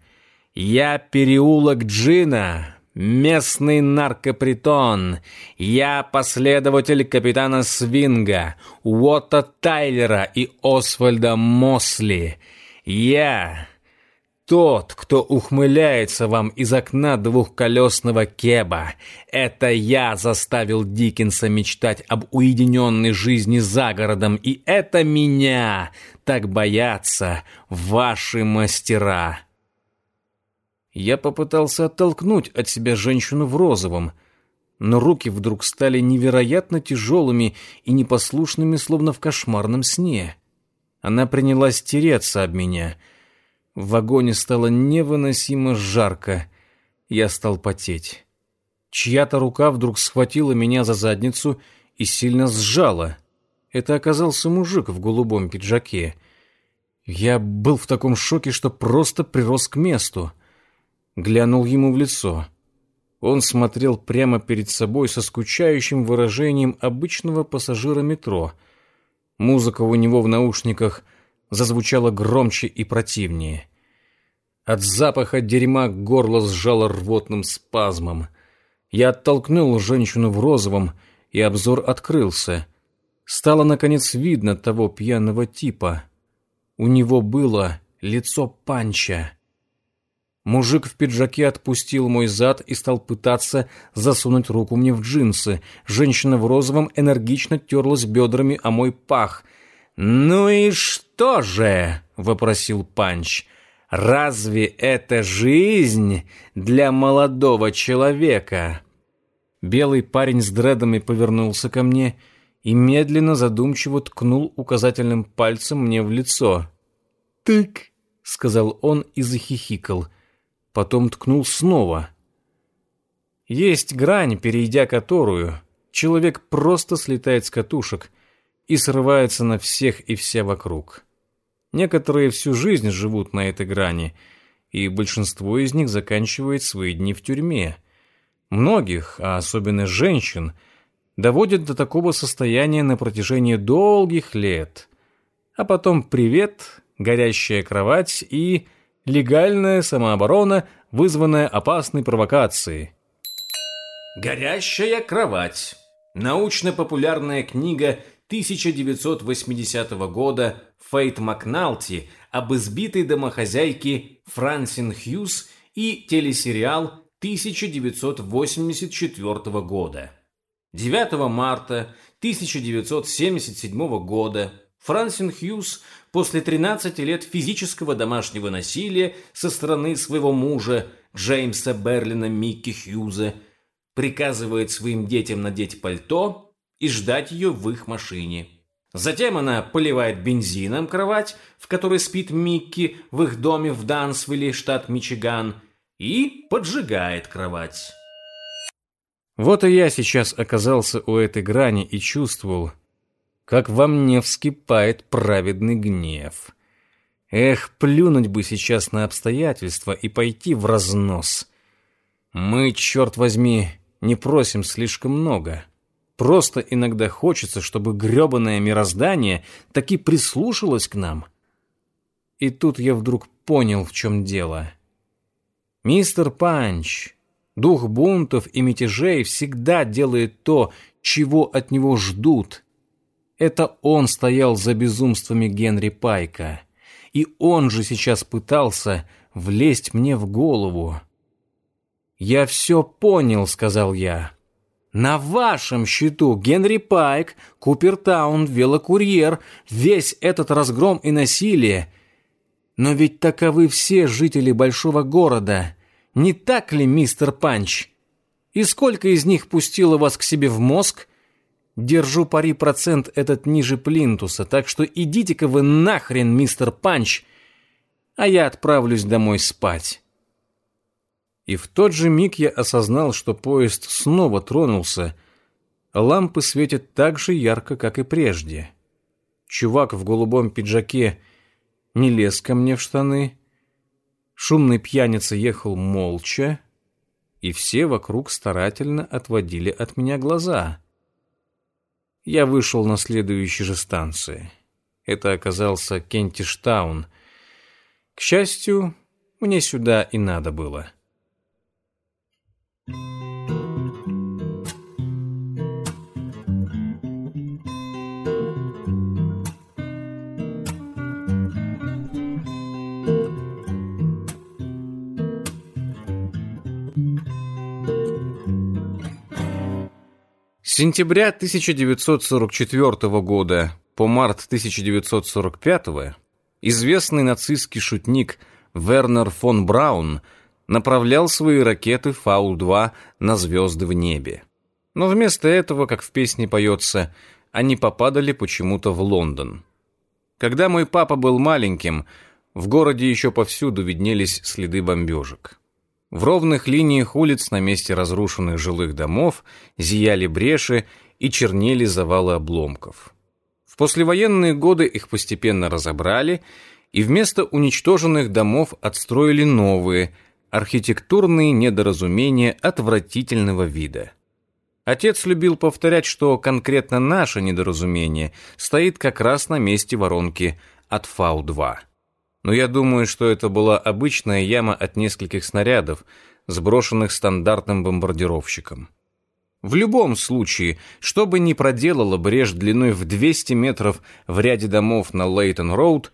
«Я переулок Джина, местный наркопритон. Я последователь капитана Свинга, Уотта Тайлера и Освальда Мосли. Я тот, кто ухмыляется вам из окна двухколесного кеба. Это я заставил Диккенса мечтать об уединенной жизни за городом, и это меня так боятся ваши мастера. Я попытался оттолкнуть от себя женщину в розовом, но руки вдруг стали невероятно тяжелыми и непослушными, словно в кошмарном сне. Она принялась тереться об меня. В вагоне стало невыносимо жарко. Я стал потеть. Чья-то рука вдруг схватила меня за задницу и сильно сжала. Это оказался мужик в голубом пиджаке. Я был в таком шоке, что просто прирос к месту глянул ему в лицо. Он смотрел прямо перед собой со скучающим выражением обычного пассажира метро. Музыка у него в наушниках зазвучала громче и противнее. От запаха дерьма горло сжало рвотным спазмом. Я оттолкнул женщину в розовом, и обзор открылся. Стало, наконец, видно того пьяного типа. У него было лицо панча. Мужик в пиджаке отпустил мой зад и стал пытаться засунуть руку мне в джинсы. Женщина в розовом энергично терлась бедрами о мой пах. «Ну и что же?» — вопросил Панч. «Разве это жизнь для молодого человека?» Белый парень с дредами повернулся ко мне и медленно задумчиво ткнул указательным пальцем мне в лицо. «Тык!» — сказал он и захихикал — потом ткнул снова. Есть грань, перейдя которую человек просто слетает с катушек и срывается на всех и вся вокруг. Некоторые всю жизнь живут на этой грани, и большинство из них заканчивает свои дни в тюрьме. Многих, а особенно женщин, доводят до такого состояния на протяжении долгих лет. А потом привет, горящая кровать и легальная самооборона, вызванная опасной провокацией. «Горящая кровать». Научно-популярная книга 1980 года Фейт Макналти об избитой домохозяйке Франсин Хьюз и телесериал 1984 года. 9 марта 1977 года Франсин Хьюз после 13 лет физического домашнего насилия со стороны своего мужа Джеймса Берлина Микки Хьюза приказывает своим детям надеть пальто и ждать ее в их машине. Затем она поливает бензином кровать, в которой спит Микки в их доме в Дансвилле, штат Мичиган, и поджигает кровать. Вот и я сейчас оказался у этой грани и чувствовал, как во мне вскипает праведный гнев. Эх, плюнуть бы сейчас на обстоятельства и пойти в разнос. Мы, черт возьми, не просим слишком много. Просто иногда хочется, чтобы грёбаное мироздание таки прислушалось к нам. И тут я вдруг понял, в чем дело. Мистер Панч, дух бунтов и мятежей, всегда делает то, чего от него ждут, это он стоял за безумствами Генри Пайка. И он же сейчас пытался влезть мне в голову. «Я все понял», — сказал я. «На вашем счету Генри Пайк, Купертаун, велокурьер, весь этот разгром и насилие. Но ведь таковы все жители большого города. Не так ли, мистер Панч? И сколько из них пустило вас к себе в мозг, Держу пари процент этот ниже плинтуса, так что идите-ка вы нахрен, мистер Панч, а я отправлюсь домой спать. И в тот же миг я осознал, что поезд снова тронулся, лампы светят так же ярко, как и прежде. чувак в голубом пиджаке не лез ко мне в штаны, шумный пьяница ехал молча, и все вокруг старательно отводили от меня глаза. Я вышел на следующей же станции. Это оказался Кентиштаун. К счастью, мне сюда и надо было. Сентября 1944 года по март 1945 известный нацистский шутник Вернер фон Браун направлял свои ракеты Фаул-2 на звезды в небе. Но вместо этого, как в песне поется, они попадали почему-то в Лондон. Когда мой папа был маленьким, в городе еще повсюду виднелись следы бомбежек. В ровных линиях улиц на месте разрушенных жилых домов зияли бреши и чернели завалы обломков. В послевоенные годы их постепенно разобрали, и вместо уничтоженных домов отстроили новые, архитектурные недоразумения отвратительного вида. Отец любил повторять, что конкретно наше недоразумение стоит как раз на месте воронки от Фау-2 но я думаю, что это была обычная яма от нескольких снарядов, сброшенных стандартным бомбардировщиком. В любом случае, что бы ни проделала брешь длиной в 200 метров в ряде домов на Лейтон-Роуд,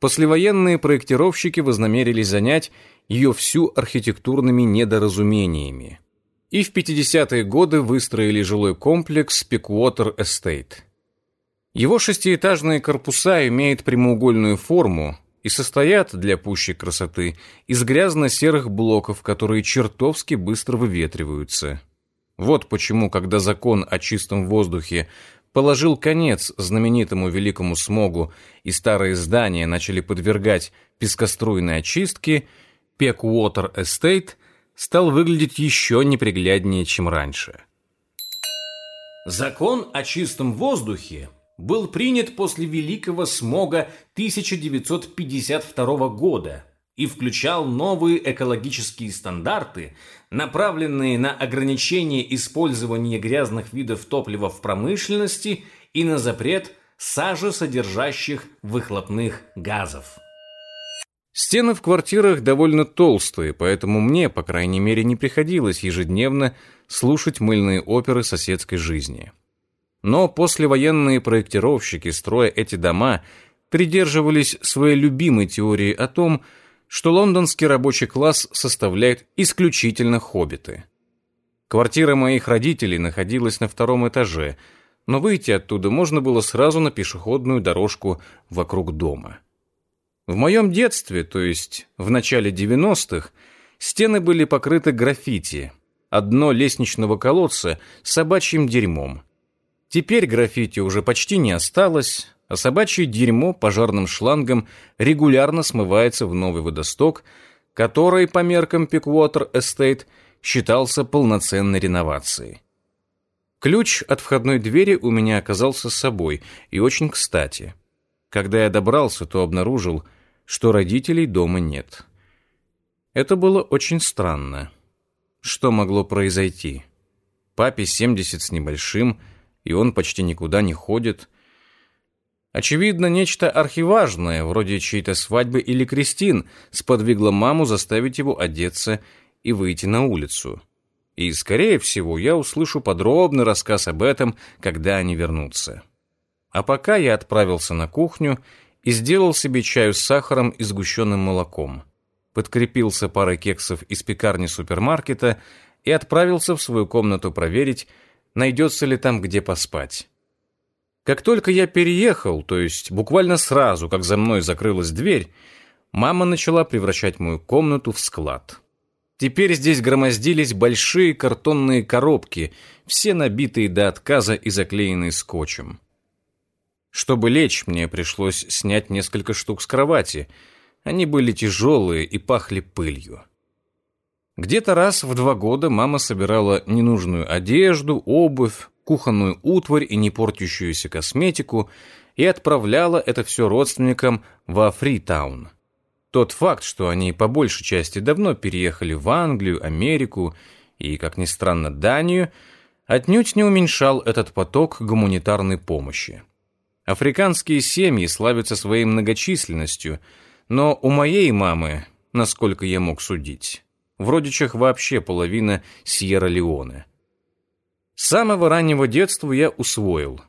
послевоенные проектировщики вознамерились занять ее всю архитектурными недоразумениями. И в 50-е годы выстроили жилой комплекс Пикуотер Эстейт. Его шестиэтажные корпуса имеют прямоугольную форму, и состоят для пущей красоты из грязно-серых блоков, которые чертовски быстро выветриваются. Вот почему, когда закон о чистом воздухе положил конец знаменитому великому смогу и старые здания начали подвергать пескоструйной очистке, Пек-Уотер Эстейт стал выглядеть еще непригляднее, чем раньше. Закон о чистом воздухе был принят после Великого смога 1952 года и включал новые экологические стандарты, направленные на ограничение использования грязных видов топлива в промышленности и на запрет сажесодержащих выхлопных газов. Стены в квартирах довольно толстые, поэтому мне, по крайней мере, не приходилось ежедневно слушать мыльные оперы соседской жизни. Но послевоенные проектировщики, строя эти дома, придерживались своей любимой теории о том, что лондонский рабочий класс составляет исключительно хоббиты. Квартира моих родителей находилась на втором этаже, но выйти оттуда можно было сразу на пешеходную дорожку вокруг дома. В моем детстве, то есть в начале 90-х, стены были покрыты граффити, одно лестничного колодца с собачьим дерьмом. Теперь граффити уже почти не осталось, а собачье дерьмо пожарным шлангом регулярно смывается в новый водосток, который по меркам Пиквотер Эстейт считался полноценной реновацией. Ключ от входной двери у меня оказался с собой, и очень кстати. Когда я добрался, то обнаружил, что родителей дома нет. Это было очень странно. Что могло произойти? Папе 70 с небольшим, и он почти никуда не ходит. Очевидно, нечто архиважное, вроде чьей-то свадьбы или крестин, сподвигло маму заставить его одеться и выйти на улицу. И, скорее всего, я услышу подробный рассказ об этом, когда они вернутся. А пока я отправился на кухню и сделал себе чаю с сахаром и сгущенным молоком. Подкрепился парой кексов из пекарни супермаркета и отправился в свою комнату проверить, найдется ли там где поспать. Как только я переехал, то есть буквально сразу, как за мной закрылась дверь, мама начала превращать мою комнату в склад. Теперь здесь громоздились большие картонные коробки, все набитые до отказа и заклеенные скотчем. Чтобы лечь, мне пришлось снять несколько штук с кровати. Они были тяжелые и пахли пылью. Где-то раз в два года мама собирала ненужную одежду, обувь, кухонную утварь и непортящуюся косметику и отправляла это все родственникам во Фритаун. Тот факт, что они по большей части давно переехали в Англию, Америку и, как ни странно, Данию, отнюдь не уменьшал этот поток гуманитарной помощи. Африканские семьи славятся своей многочисленностью, но у моей мамы, насколько я мог судить, в родичах вообще половина Сьерра-Леоне. С самого раннего детства я усвоил.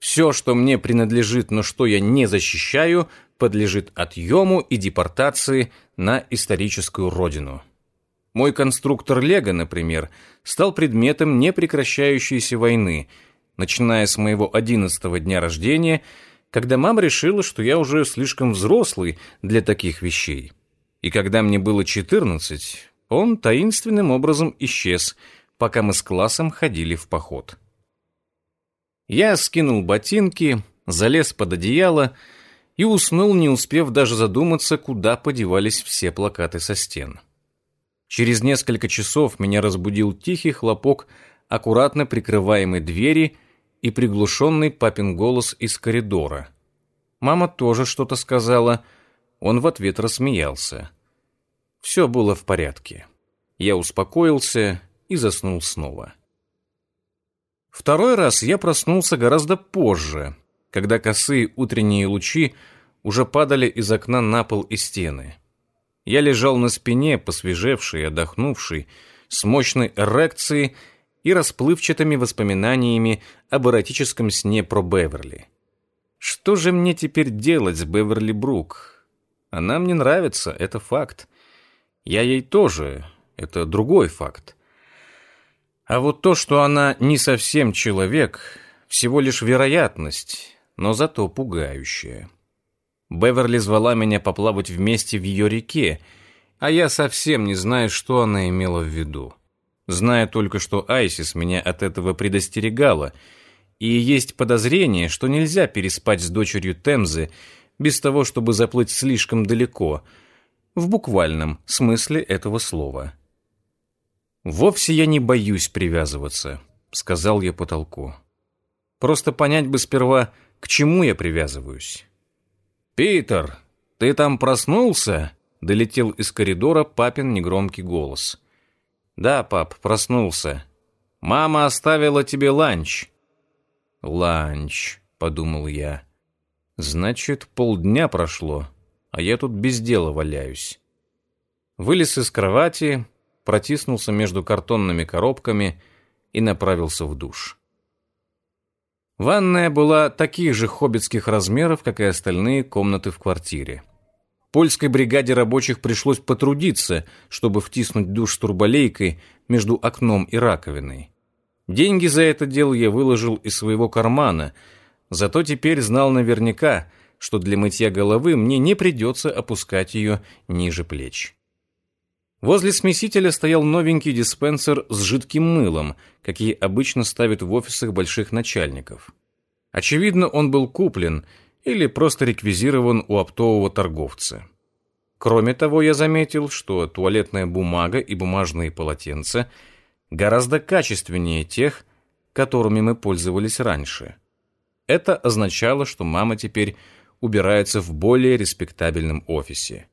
Все, что мне принадлежит, но что я не защищаю, подлежит отъему и депортации на историческую родину. Мой конструктор Лего, например, стал предметом непрекращающейся войны – начиная с моего одиннадцатого дня рождения, когда мама решила, что я уже слишком взрослый для таких вещей. И когда мне было четырнадцать, он таинственным образом исчез, пока мы с классом ходили в поход. Я скинул ботинки, залез под одеяло и уснул, не успев даже задуматься, куда подевались все плакаты со стен. Через несколько часов меня разбудил тихий хлопок аккуратно прикрываемой двери — и приглушенный папин голос из коридора. Мама тоже что-то сказала, он в ответ рассмеялся. Все было в порядке. Я успокоился и заснул снова. Второй раз я проснулся гораздо позже, когда косые утренние лучи уже падали из окна на пол и стены. Я лежал на спине, посвежевший, отдохнувший, с мощной эрекцией и расплывчатыми воспоминаниями об эротическом сне про Беверли. Что же мне теперь делать с Беверли Брук? Она мне нравится, это факт. Я ей тоже, это другой факт. А вот то, что она не совсем человек, всего лишь вероятность, но зато пугающая. Беверли звала меня поплавать вместе в ее реке, а я совсем не знаю, что она имела в виду зная только, что Айсис меня от этого предостерегала, и есть подозрение, что нельзя переспать с дочерью Темзы без того, чтобы заплыть слишком далеко, в буквальном смысле этого слова. «Вовсе я не боюсь привязываться», — сказал я потолку. «Просто понять бы сперва, к чему я привязываюсь». «Питер, ты там проснулся?» — долетел из коридора папин негромкий голос — «Да, пап, проснулся. Мама оставила тебе ланч». «Ланч», — подумал я. «Значит, полдня прошло, а я тут без дела валяюсь». Вылез из кровати, протиснулся между картонными коробками и направился в душ. Ванная была таких же хоббитских размеров, как и остальные комнаты в квартире. Польской бригаде рабочих пришлось потрудиться, чтобы втиснуть душ с турболейкой между окном и раковиной. Деньги за это дело я выложил из своего кармана, зато теперь знал наверняка, что для мытья головы мне не придется опускать ее ниже плеч. Возле смесителя стоял новенький диспенсер с жидким мылом, какие обычно ставят в офисах больших начальников. Очевидно, он был куплен – или просто реквизирован у оптового торговца. Кроме того, я заметил, что туалетная бумага и бумажные полотенца гораздо качественнее тех, которыми мы пользовались раньше. Это означало, что мама теперь убирается в более респектабельном офисе.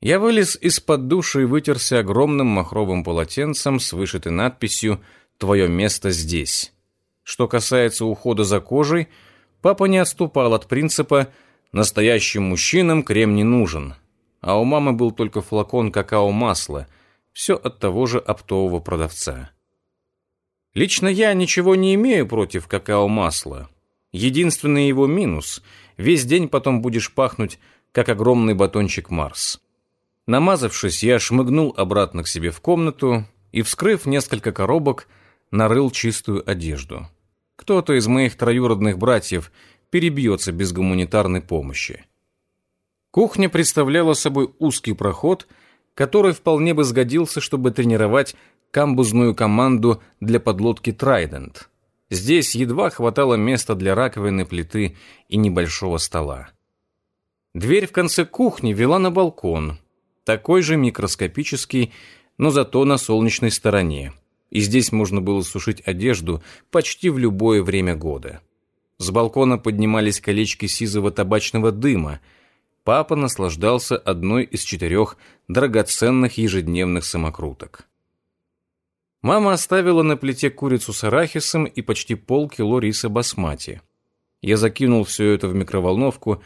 Я вылез из-под душа и вытерся огромным махровым полотенцем с вышитой надписью «Твое место здесь». Что касается ухода за кожей – Папа не отступал от принципа «настоящим мужчинам крем не нужен», а у мамы был только флакон какао-масла, все от того же оптового продавца. Лично я ничего не имею против какао-масла. Единственный его минус – весь день потом будешь пахнуть, как огромный батончик Марс. Намазавшись, я шмыгнул обратно к себе в комнату и, вскрыв несколько коробок, нарыл чистую одежду. Кто-то из моих троюродных братьев перебьется без гуманитарной помощи. Кухня представляла собой узкий проход, который вполне бы сгодился, чтобы тренировать камбузную команду для подлодки «Трайдент». Здесь едва хватало места для раковины, плиты и небольшого стола. Дверь в конце кухни вела на балкон, такой же микроскопический, но зато на солнечной стороне и здесь можно было сушить одежду почти в любое время года. С балкона поднимались колечки сизого табачного дыма. Папа наслаждался одной из четырех драгоценных ежедневных самокруток. Мама оставила на плите курицу с арахисом и почти полкило риса басмати. Я закинул все это в микроволновку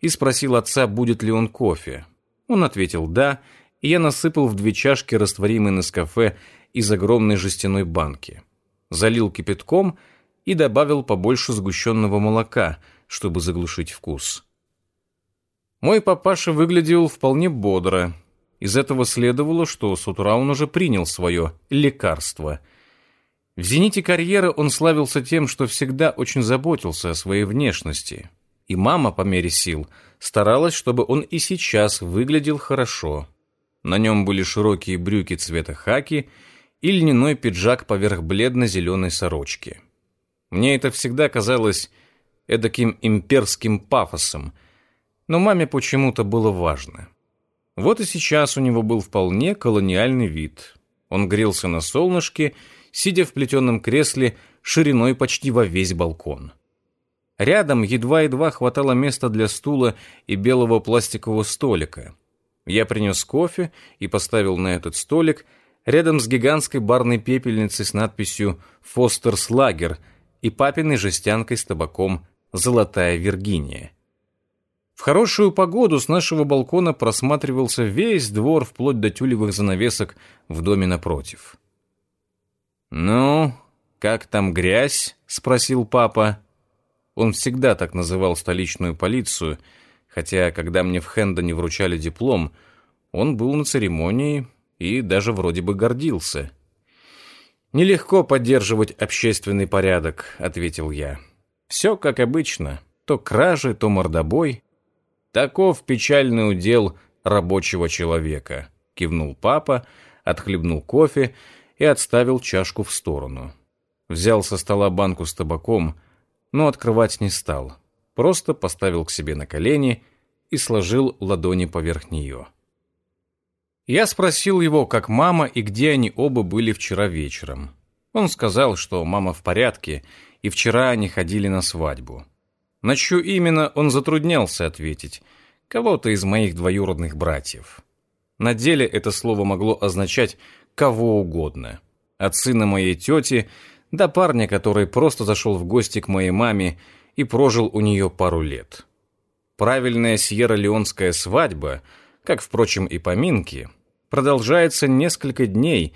и спросил отца, будет ли он кофе. Он ответил «да», и я насыпал в две чашки растворимый Нескафе из огромной жестяной банки. Залил кипятком и добавил побольше сгущенного молока, чтобы заглушить вкус. Мой папаша выглядел вполне бодро. Из этого следовало, что с утра он уже принял свое лекарство. В зените карьеры он славился тем, что всегда очень заботился о своей внешности. И мама, по мере сил, старалась, чтобы он и сейчас выглядел хорошо. На нем были широкие брюки цвета хаки и льняной пиджак поверх бледно-зеленой сорочки. Мне это всегда казалось эдаким имперским пафосом, но маме почему-то было важно. Вот и сейчас у него был вполне колониальный вид. Он грелся на солнышке, сидя в плетеном кресле шириной почти во весь балкон. Рядом едва-едва хватало места для стула и белого пластикового столика. Я принес кофе и поставил на этот столик рядом с гигантской барной пепельницей с надписью «Фостерс Лагер» и папиной жестянкой с табаком «Золотая Виргиния». В хорошую погоду с нашего балкона просматривался весь двор вплоть до тюлевых занавесок в доме напротив. «Ну, как там грязь?» — спросил папа. Он всегда так называл столичную полицию, хотя, когда мне в Хэндоне вручали диплом, он был на церемонии и даже вроде бы гордился. «Нелегко поддерживать общественный порядок», — ответил я. «Все как обычно. То кражи, то мордобой. Таков печальный удел рабочего человека, кивнул папа, отхлебнул кофе и отставил чашку в сторону. Взял со стола банку с табаком, но открывать не стал. Просто поставил к себе на колени и сложил ладони поверх нее. Я спросил его, как мама и где они оба были вчера вечером. Он сказал, что мама в порядке, и вчера они ходили на свадьбу. На чью именно он затруднялся ответить. Кого-то из моих двоюродных братьев. На деле это слово могло означать кого угодно. От сына моей тети до парня, который просто зашел в гости к моей маме и прожил у нее пару лет. Правильная сьерра-леонская свадьба, как, впрочем, и поминки, продолжается несколько дней,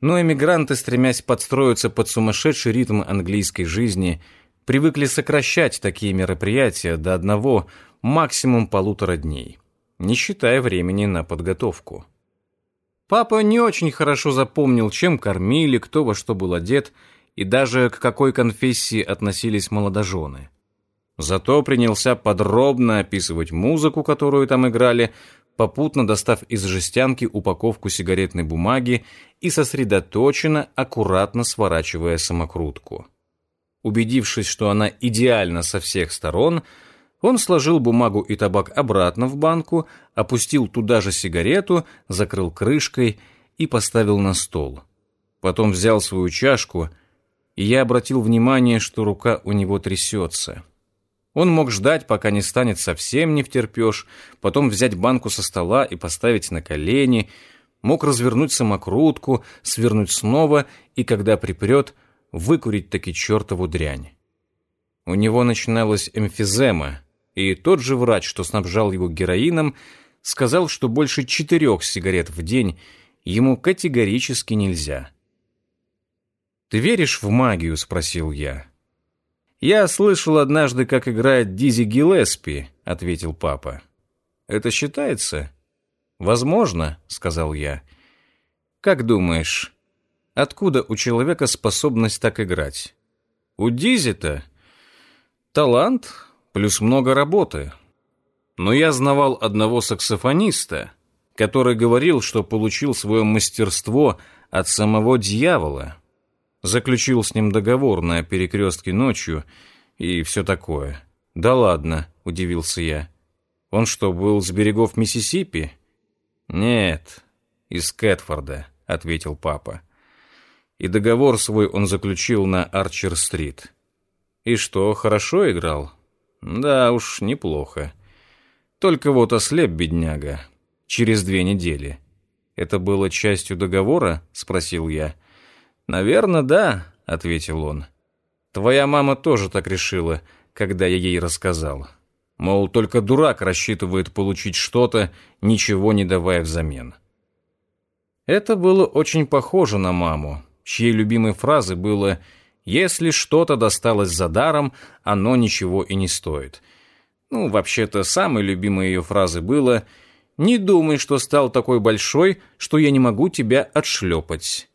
но эмигранты, стремясь подстроиться под сумасшедший ритм английской жизни – привыкли сокращать такие мероприятия до одного, максимум полутора дней, не считая времени на подготовку. Папа не очень хорошо запомнил, чем кормили, кто во что был одет и даже к какой конфессии относились молодожены. Зато принялся подробно описывать музыку, которую там играли, попутно достав из жестянки упаковку сигаретной бумаги и сосредоточенно, аккуратно сворачивая самокрутку. Убедившись, что она идеальна со всех сторон, он сложил бумагу и табак обратно в банку, опустил туда же сигарету, закрыл крышкой и поставил на стол. Потом взял свою чашку, и я обратил внимание, что рука у него трясется. Он мог ждать, пока не станет совсем не втерпешь, потом взять банку со стола и поставить на колени, мог развернуть самокрутку, свернуть снова, и когда припрет – выкурить таки чертову дрянь. У него начиналась эмфизема, и тот же врач, что снабжал его героином, сказал, что больше четырех сигарет в день ему категорически нельзя. «Ты веришь в магию?» — спросил я. «Я слышал однажды, как играет Дизи Гиллеспи», — ответил папа. «Это считается?» «Возможно», — сказал я. «Как думаешь, Откуда у человека способность так играть? У Дизи-то талант плюс много работы. Но я знавал одного саксофониста, который говорил, что получил свое мастерство от самого дьявола. Заключил с ним договор на перекрестке ночью и все такое. «Да ладно», — удивился я. «Он что, был с берегов Миссисипи?» «Нет, из Кэтфорда», — ответил папа и договор свой он заключил на Арчер-стрит. И что, хорошо играл? Да уж, неплохо. Только вот ослеп бедняга. Через две недели. Это было частью договора? Спросил я. Наверное, да, ответил он. Твоя мама тоже так решила, когда я ей рассказал. Мол, только дурак рассчитывает получить что-то, ничего не давая взамен. Это было очень похоже на маму, чьей любимой фразы было «Если что-то досталось за даром, оно ничего и не стоит». Ну, вообще-то, самой любимой ее фразы было «Не думай, что стал такой большой, что я не могу тебя отшлепать».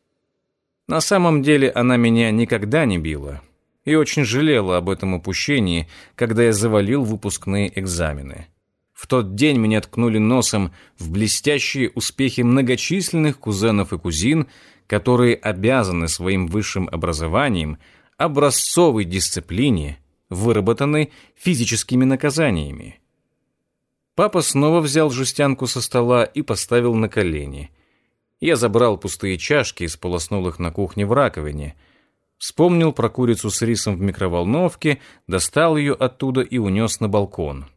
На самом деле она меня никогда не била и очень жалела об этом упущении, когда я завалил выпускные экзамены. В тот день меня ткнули носом в блестящие успехи многочисленных кузенов и кузин, которые обязаны своим высшим образованием образцовой дисциплине, выработанной физическими наказаниями. Папа снова взял жестянку со стола и поставил на колени. Я забрал пустые чашки и сполоснул их на кухне в раковине – Вспомнил про курицу с рисом в микроволновке, достал ее оттуда и унес на балкон.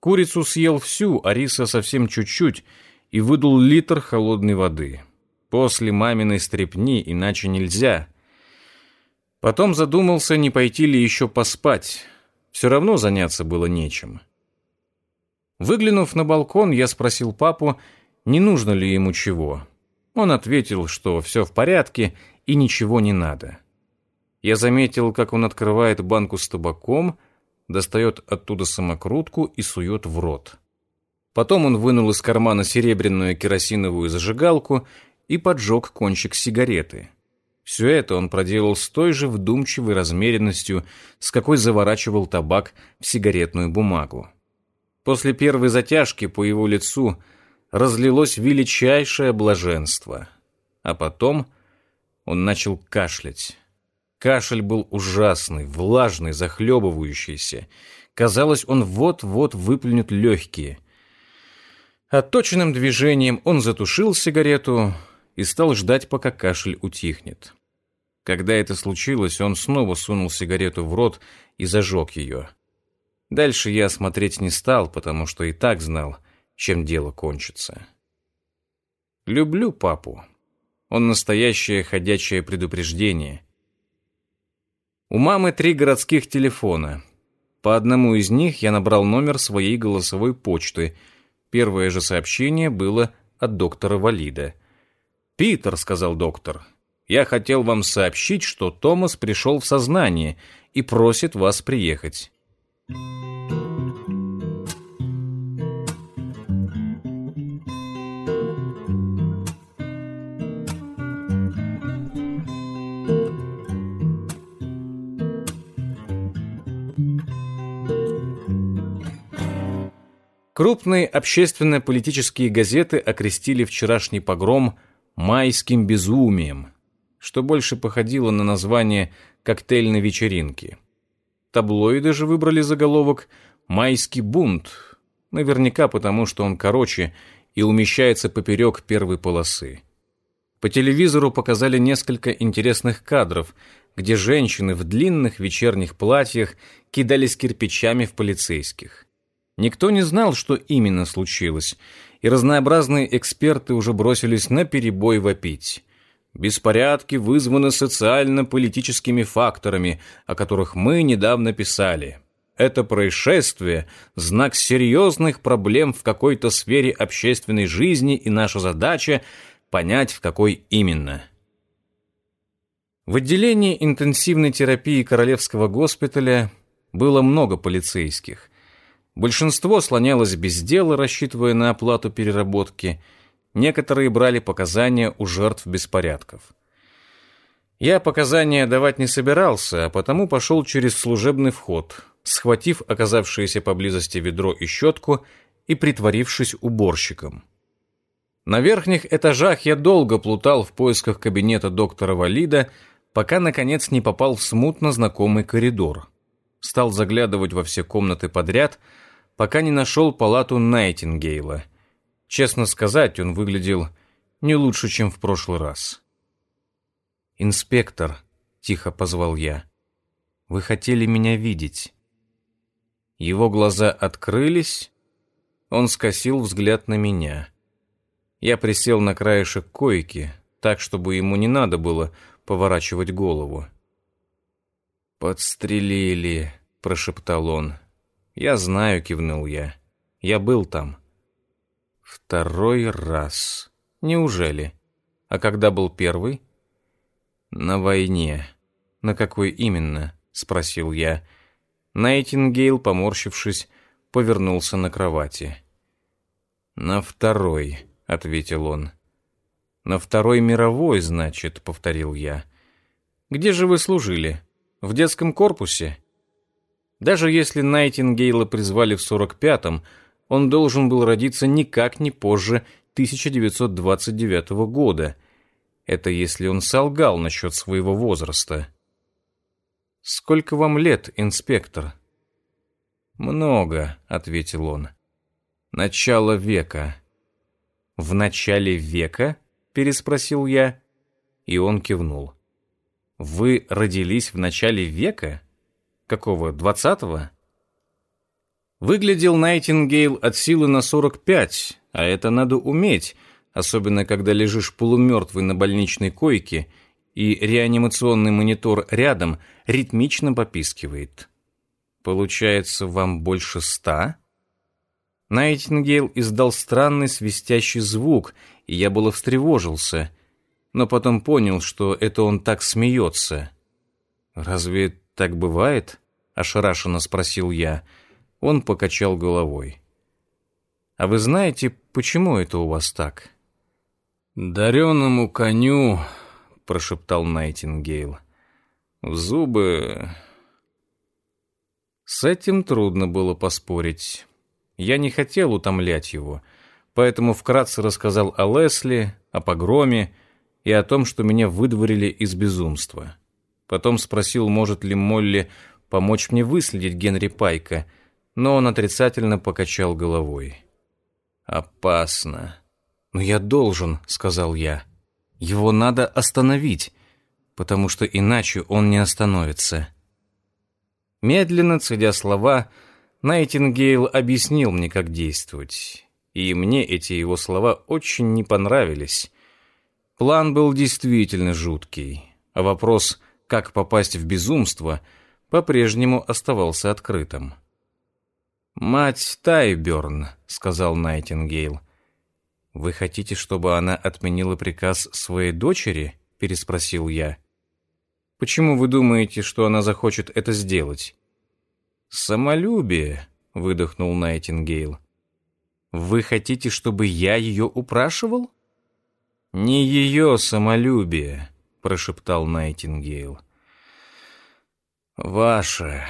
Курицу съел всю, а риса совсем чуть-чуть, и выдул литр холодной воды. После маминой стрепни иначе нельзя. Потом задумался, не пойти ли еще поспать. Все равно заняться было нечем. Выглянув на балкон, я спросил папу, не нужно ли ему чего. Он ответил, что все в порядке и ничего не надо. Я заметил, как он открывает банку с табаком, достает оттуда самокрутку и сует в рот. Потом он вынул из кармана серебряную керосиновую зажигалку и поджег кончик сигареты. Все это он проделал с той же вдумчивой размеренностью, с какой заворачивал табак в сигаретную бумагу. После первой затяжки по его лицу разлилось величайшее блаженство. А потом он начал кашлять. Кашель был ужасный, влажный, захлебывающийся. Казалось, он вот-вот выплюнет легкие. Отточенным движением он затушил сигарету и стал ждать, пока кашель утихнет. Когда это случилось, он снова сунул сигарету в рот и зажег ее. Дальше я смотреть не стал, потому что и так знал, чем дело кончится. Люблю папу. Он настоящее ходячее предупреждение — у мамы три городских телефона. По одному из них я набрал номер своей голосовой почты. Первое же сообщение было от доктора Валида. «Питер», — сказал доктор, — «я хотел вам сообщить, что Томас пришел в сознание и просит вас приехать». Крупные общественно-политические газеты окрестили вчерашний погром «майским безумием», что больше походило на название коктейльной вечеринки. Таблоиды же выбрали заголовок «Майский бунт», наверняка потому, что он короче и умещается поперек первой полосы. По телевизору показали несколько интересных кадров, где женщины в длинных вечерних платьях кидались кирпичами в полицейских. Никто не знал, что именно случилось, и разнообразные эксперты уже бросились на перебой вопить. Беспорядки вызваны социально-политическими факторами, о которых мы недавно писали. Это происшествие – знак серьезных проблем в какой-то сфере общественной жизни, и наша задача – понять, в какой именно. В отделении интенсивной терапии Королевского госпиталя было много полицейских – Большинство слонялось без дела, рассчитывая на оплату переработки. Некоторые брали показания у жертв беспорядков. Я показания давать не собирался, а потому пошел через служебный вход, схватив оказавшееся поблизости ведро и щетку и притворившись уборщиком. На верхних этажах я долго плутал в поисках кабинета доктора Валида, пока, наконец, не попал в смутно знакомый коридор. Стал заглядывать во все комнаты подряд — пока не нашел палату Найтингейла. Честно сказать, он выглядел не лучше, чем в прошлый раз. «Инспектор», — тихо позвал я. Вы хотели меня видеть». Его глаза открылись, он скосил взгляд на меня. Я присел на краешек койки, так, чтобы ему не надо было поворачивать голову. «Подстрелили», — прошептал он. «Я знаю», — кивнул я. «Я был там». «Второй раз. Неужели? А когда был первый?» «На войне. На какой именно?» — спросил я. Найтингейл, поморщившись, повернулся на кровати. «На второй», — ответил он. «На второй мировой, значит», — повторил я. «Где же вы служили? В детском корпусе?» Даже если Найтингейла призвали в 45-м, он должен был родиться никак не позже 1929 года. Это если он солгал насчет своего возраста. «Сколько вам лет, инспектор?» «Много», — ответил он. «Начало века». «В начале века?» — переспросил я. И он кивнул. «Вы родились в начале века? Какого, двадцатого?» Выглядел Найтингейл от силы на 45, а это надо уметь, особенно когда лежишь полумертвый на больничной койке и реанимационный монитор рядом ритмично попискивает. Получается, вам больше ста? Найтингейл издал странный свистящий звук, и я было встревожился, но потом понял, что это он так смеется. «Разве так бывает?» — ошарашенно спросил я. Он покачал головой. «А вы знаете, почему это у вас так?» «Дареному коню прошептал Найтингейл. В зубы... С этим трудно было поспорить. Я не хотел утомлять его, поэтому вкратце рассказал о Лесли, о погроме и о том, что меня выдворили из безумства. Потом спросил, может ли Молли помочь мне выследить Генри Пайка, но он отрицательно покачал головой. «Опасно». «Но я должен», — сказал я. Его надо остановить, потому что иначе он не остановится. Медленно, цедя слова, Найтингейл объяснил мне, как действовать. И мне эти его слова очень не понравились. План был действительно жуткий, а вопрос, как попасть в безумство, по-прежнему оставался открытым. «Мать Тайберн», — сказал Найтингейл, «Вы хотите, чтобы она отменила приказ своей дочери?» – переспросил я. «Почему вы думаете, что она захочет это сделать?» «Самолюбие», — выдохнул Найтингейл. «Вы хотите, чтобы я ее упрашивал?» «Не ее самолюбие», — прошептал Найтингейл. «Ваше...»